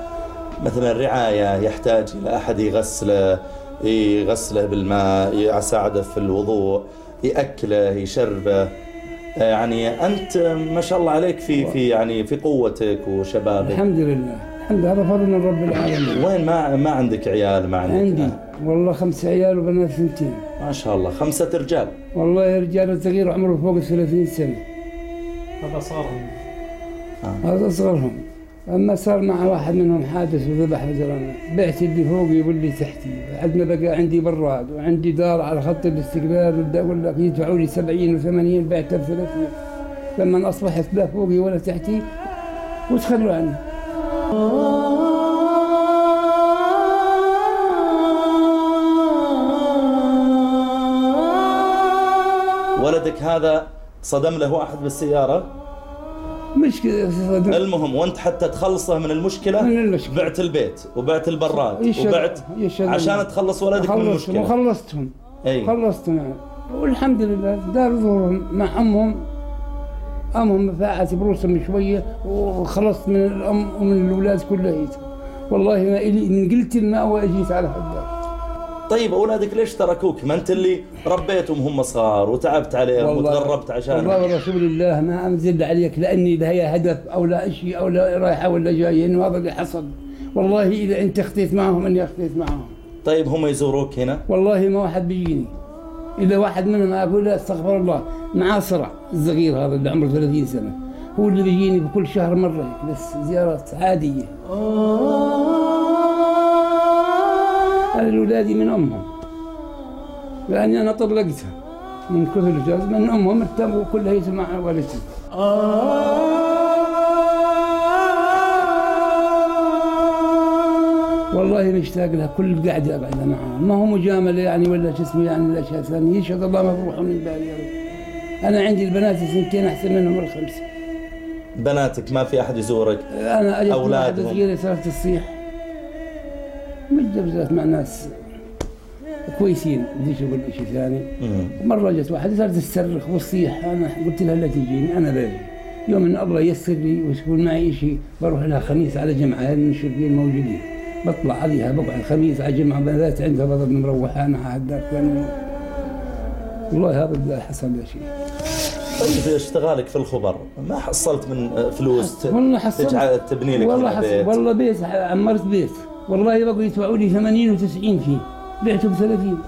مثلا رعاية يحتاج إلى أحد يغسله يغسله بالماء يساعده في الوضوء يأكله يشربه. يعني أنت ما شاء الله عليك في في يعني في قوتك وشبابك. الحمد لله. الحمد لله. هذا فضل من رب العالمين. وين؟ ما ما عندك عيال ما عندك. عندي. والله خمس عيال وبنات سنتين ما شاء الله. خمسة رجال. والله رجال صغير عمره فوق 30 سنة. هذا صار هذا أصغرهم أما صار مع واحد منهم حادث وذبح مثلا بعت اللي فوقي واللي تحتي. عندنا بقى عندي براد وعندي دار على خط الاستقبال والد- أقول لك يدفعوا لي 70 و80 بعتها ب 30 لما أصبحت لا فوقي ولا تحتي وتخلوا عني؟ ولدك هذا صدم له واحد بالسيارة؟ مشكلة صدق. المهم وأنت حتى تخلصه من المشكلة؟ من المشكلة. بعت البيت وبعت البراد يشهد- وبعت يشهد عشان. تخلص ولدك من المشكلة. وخلصتهم أي. خلصتهم. يعني والحمد لله دار ظهورهم مع أمهم. أمهم فاعت بروسهم شوية وخلصت من الأم ومن الأولاد كلهم والله ما إلي نقلت الماء واجيت على حدار طيب اولادك ليش تركوك؟ ما أنت اللي ربيتهم هم صغار وتعبت عليهم وتغربت والله عشانهم ورسول الله ما أنزل عليك لأني لها هدف أو لا شيء أو لا رايحه ولا جاية إنه هذا اللي حصل. والله إذا أنت اختيت معهم أني اختيت معهم. طيب هم يزوروك هنا؟ والله ما واحد بيجيني. إذا واحد منهم أقول له أستغفر الله معاه صرع الصغير هذا اللي عمره 30 سنة. هو اللي بيجيني بكل شهر مرة هيك بس زيارات عادية. هذه الاولادي من أمهم. لأني أنا طلقتها من كثر الجواز من أمهم ارتبوا كلها مع والدتي. والله مشتاق لها كل قعده اقعد معها ما هو مجاملة يعني ولا شو اسمه يعني الاشياء الثانية يشهد الله ما بروحوا من بالي أنا عندي البنات سنتين أحسن منهم الخمسه بناتك ما في أحد يزورك؟ أنا اجت واحدة أولادهم. صغيره صارت تصيح. متجوزات مع ناس كويسين. بديش أقول شيء ثاني. مرة جت واحدة صارت تصرخ وتصيح أنا قلت لها لا تجيني أنا باجي يوم إن الله يسر لي ويكون معي شيء بروح لها خميس على جمعة هذه من الشرقيين الموجودين بطلع عليها بقعد خميس على جمعة بنات عندها مروحة أنا هالدار ثاني والله هذا اللي حصل يا شيء. طيب اشتغالك في الخبر ما حصلت من فلوس؟ والله حصلت. تجعل تبني لك والله هنا حصل. بيت والله بيت عمرت بيت. والله بقوا يدفعوا لي 80 و90 فيه بعته ب 30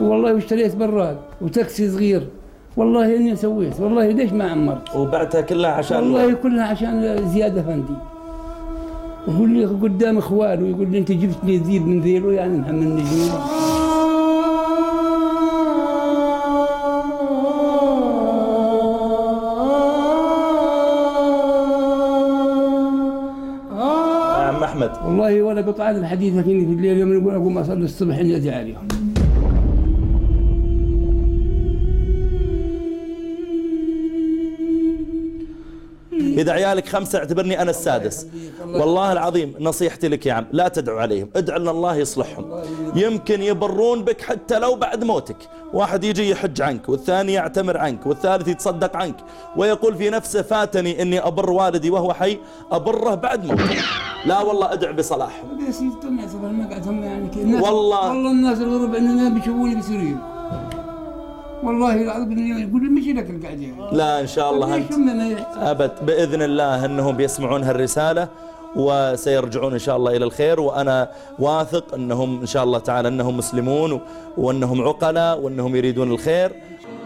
والله واشتريت براد وتاكسي صغير. والله إني سويت. والله ليش ما عمرت؟ وبعتها كلها عشان والله كلها عشان زيادة فندي. يقول لي قدام إخوانه يقول لي أنت جبت لي ذيب من ذيله يعني محمد نجم والله ولا قطعان الحديث لكني في الليل يوم يقول أقوم أصلي الصبح اني ادعي عليهم إذا عيالك خمسة اعتبرني أنا السادس. والله العظيم نصيحتي لك يا عم لا تدعو عليهم ادعو أن الله يصلحهم. يمكن يبرون بك حتى لو بعد موتك. واحد يجي يحج عنك والثاني يعتمر عنك والثالث يتصدق عنك ويقول في نفسه فاتني أني أبر والدي وهو حي أبره بعد موته. لا والله أدعو بصلاحهم. ما يعني والله. والله الناس الغرب عندنا بيشوفوني بسوريين والله العظيم يقول لي مشي لك القعده يعني. لا إن شاء الله ما يحتاج أبد. بإذن الله أنهم بيسمعون هالرسالة وسيرجعون إن شاء الله إلى الخير وأنا واثق أنهم إن شاء الله تعالى أنهم مسلمون و- وأنهم عقلاء وأنهم يريدون الخير.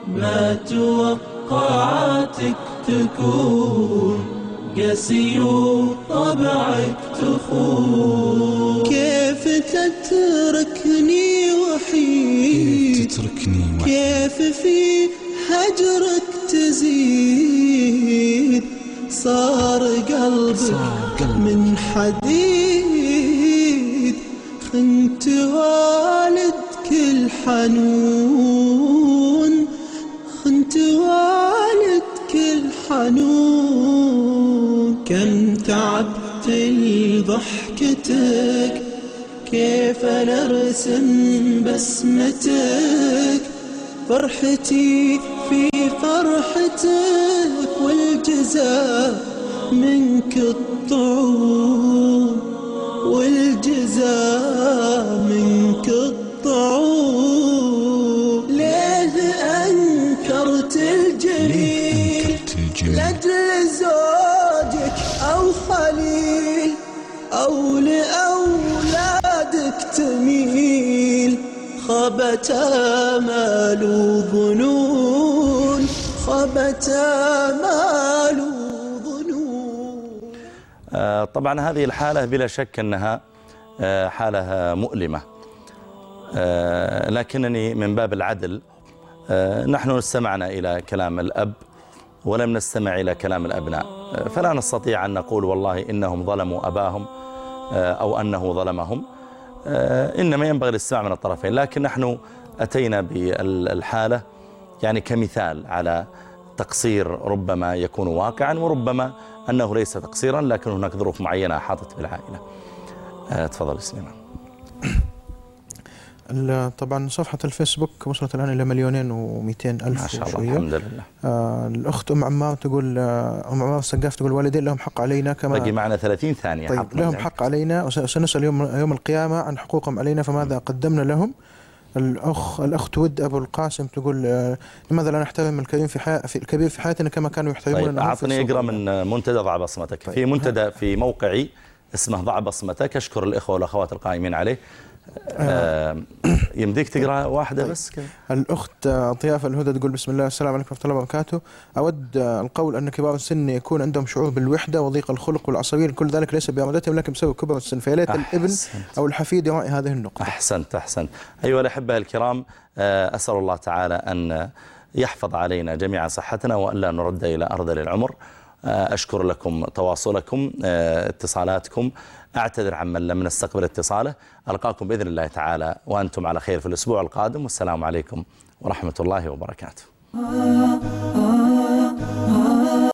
ما توقعتك تكون قاسي وطبعك تخون كيف تتركني وحيد؟ تتركني كيف في هجرك تزيد؟ صار قلبك من حديد. خنت والدك الحنون خنت والدك الحنون كم تعبت لضحكتك كيف نرسم بسمتك؟ فرحتي في فرحتك والجزاء منك الطعون والجزاء خبت آمال وظنون خبت آمال وظنون آه، طبعا هذه الحالة بلا شك أنها آه، حالة مؤلمة. آه، لكنني من باب العدل نحن استمعنا إلى كلام الأب ولم نستمع إلى كلام الأبناء. فلا نستطيع أن نقول والله إنهم ظلموا أباهم أو أنه ظلمهم. إنما ينبغي الاستماع من الطرفين لكن نحن أتينا بالحالة يعني كمثال على تقصير ربما يكون واقعا وربما أنه ليس تقصيرا لكن هناك ظروف معينة أحاطت بالعائلة. آه، تفضل سليمان. طبعا صفحة الفيسبوك وصلت الآن إلى مليونين ومئتين ألف ما شاء الله وشوية. الحمد لله آه الأخت أم عمار تقول آه أم عمار السقاف تقول الوالدين لهم حق علينا كما باقي معنا 30 ثانية طيب لهم. حق علينا وس- وسنسأل يوم يوم القيامة عن حقوقهم علينا فماذا قدمنا لهم الأخ الأخت ود أبو القاسم تقول آه لماذا لا نحترم الكريم في, حي... في الكبير في حياتنا كما كانوا يحترموننا طيب السوق. إقرأ من منتدى ضع بصمتك طيب. في منتدى في موقعي اسمه ضع بصمتك أشكر الإخوة والأخوات القائمين عليه آه، يمديك تقرأ واحدة بس كذا. الأخت آه، ضيافة الهدى تقول بسم الله السلام عليكم ورحمة الله وبركاته. آه، القول أن كبار السن يكون عندهم شعور بالوحدة وضيق الخلق والعصبية كل ذلك ليس بإرادتهم لكن بسبب كبر السن. فيا ليت الابن. أو الحفيد يراعي هذه النقطة. أحسنت أحسنت. أيها الأحبة الكرام آه، أسأل الله تعالى أن يحفظ علينا جميعا صحتنا وألا نرد إلى أرذل العمر آه، أشكر لكم تواصلكم اتصالاتكم أعتذر عمن لم نستقبل اتصاله. ألقاكم بإذن الله تعالى وأنتم على خير في الأسبوع القادم. والسلام عليكم ورحمة الله وبركاته.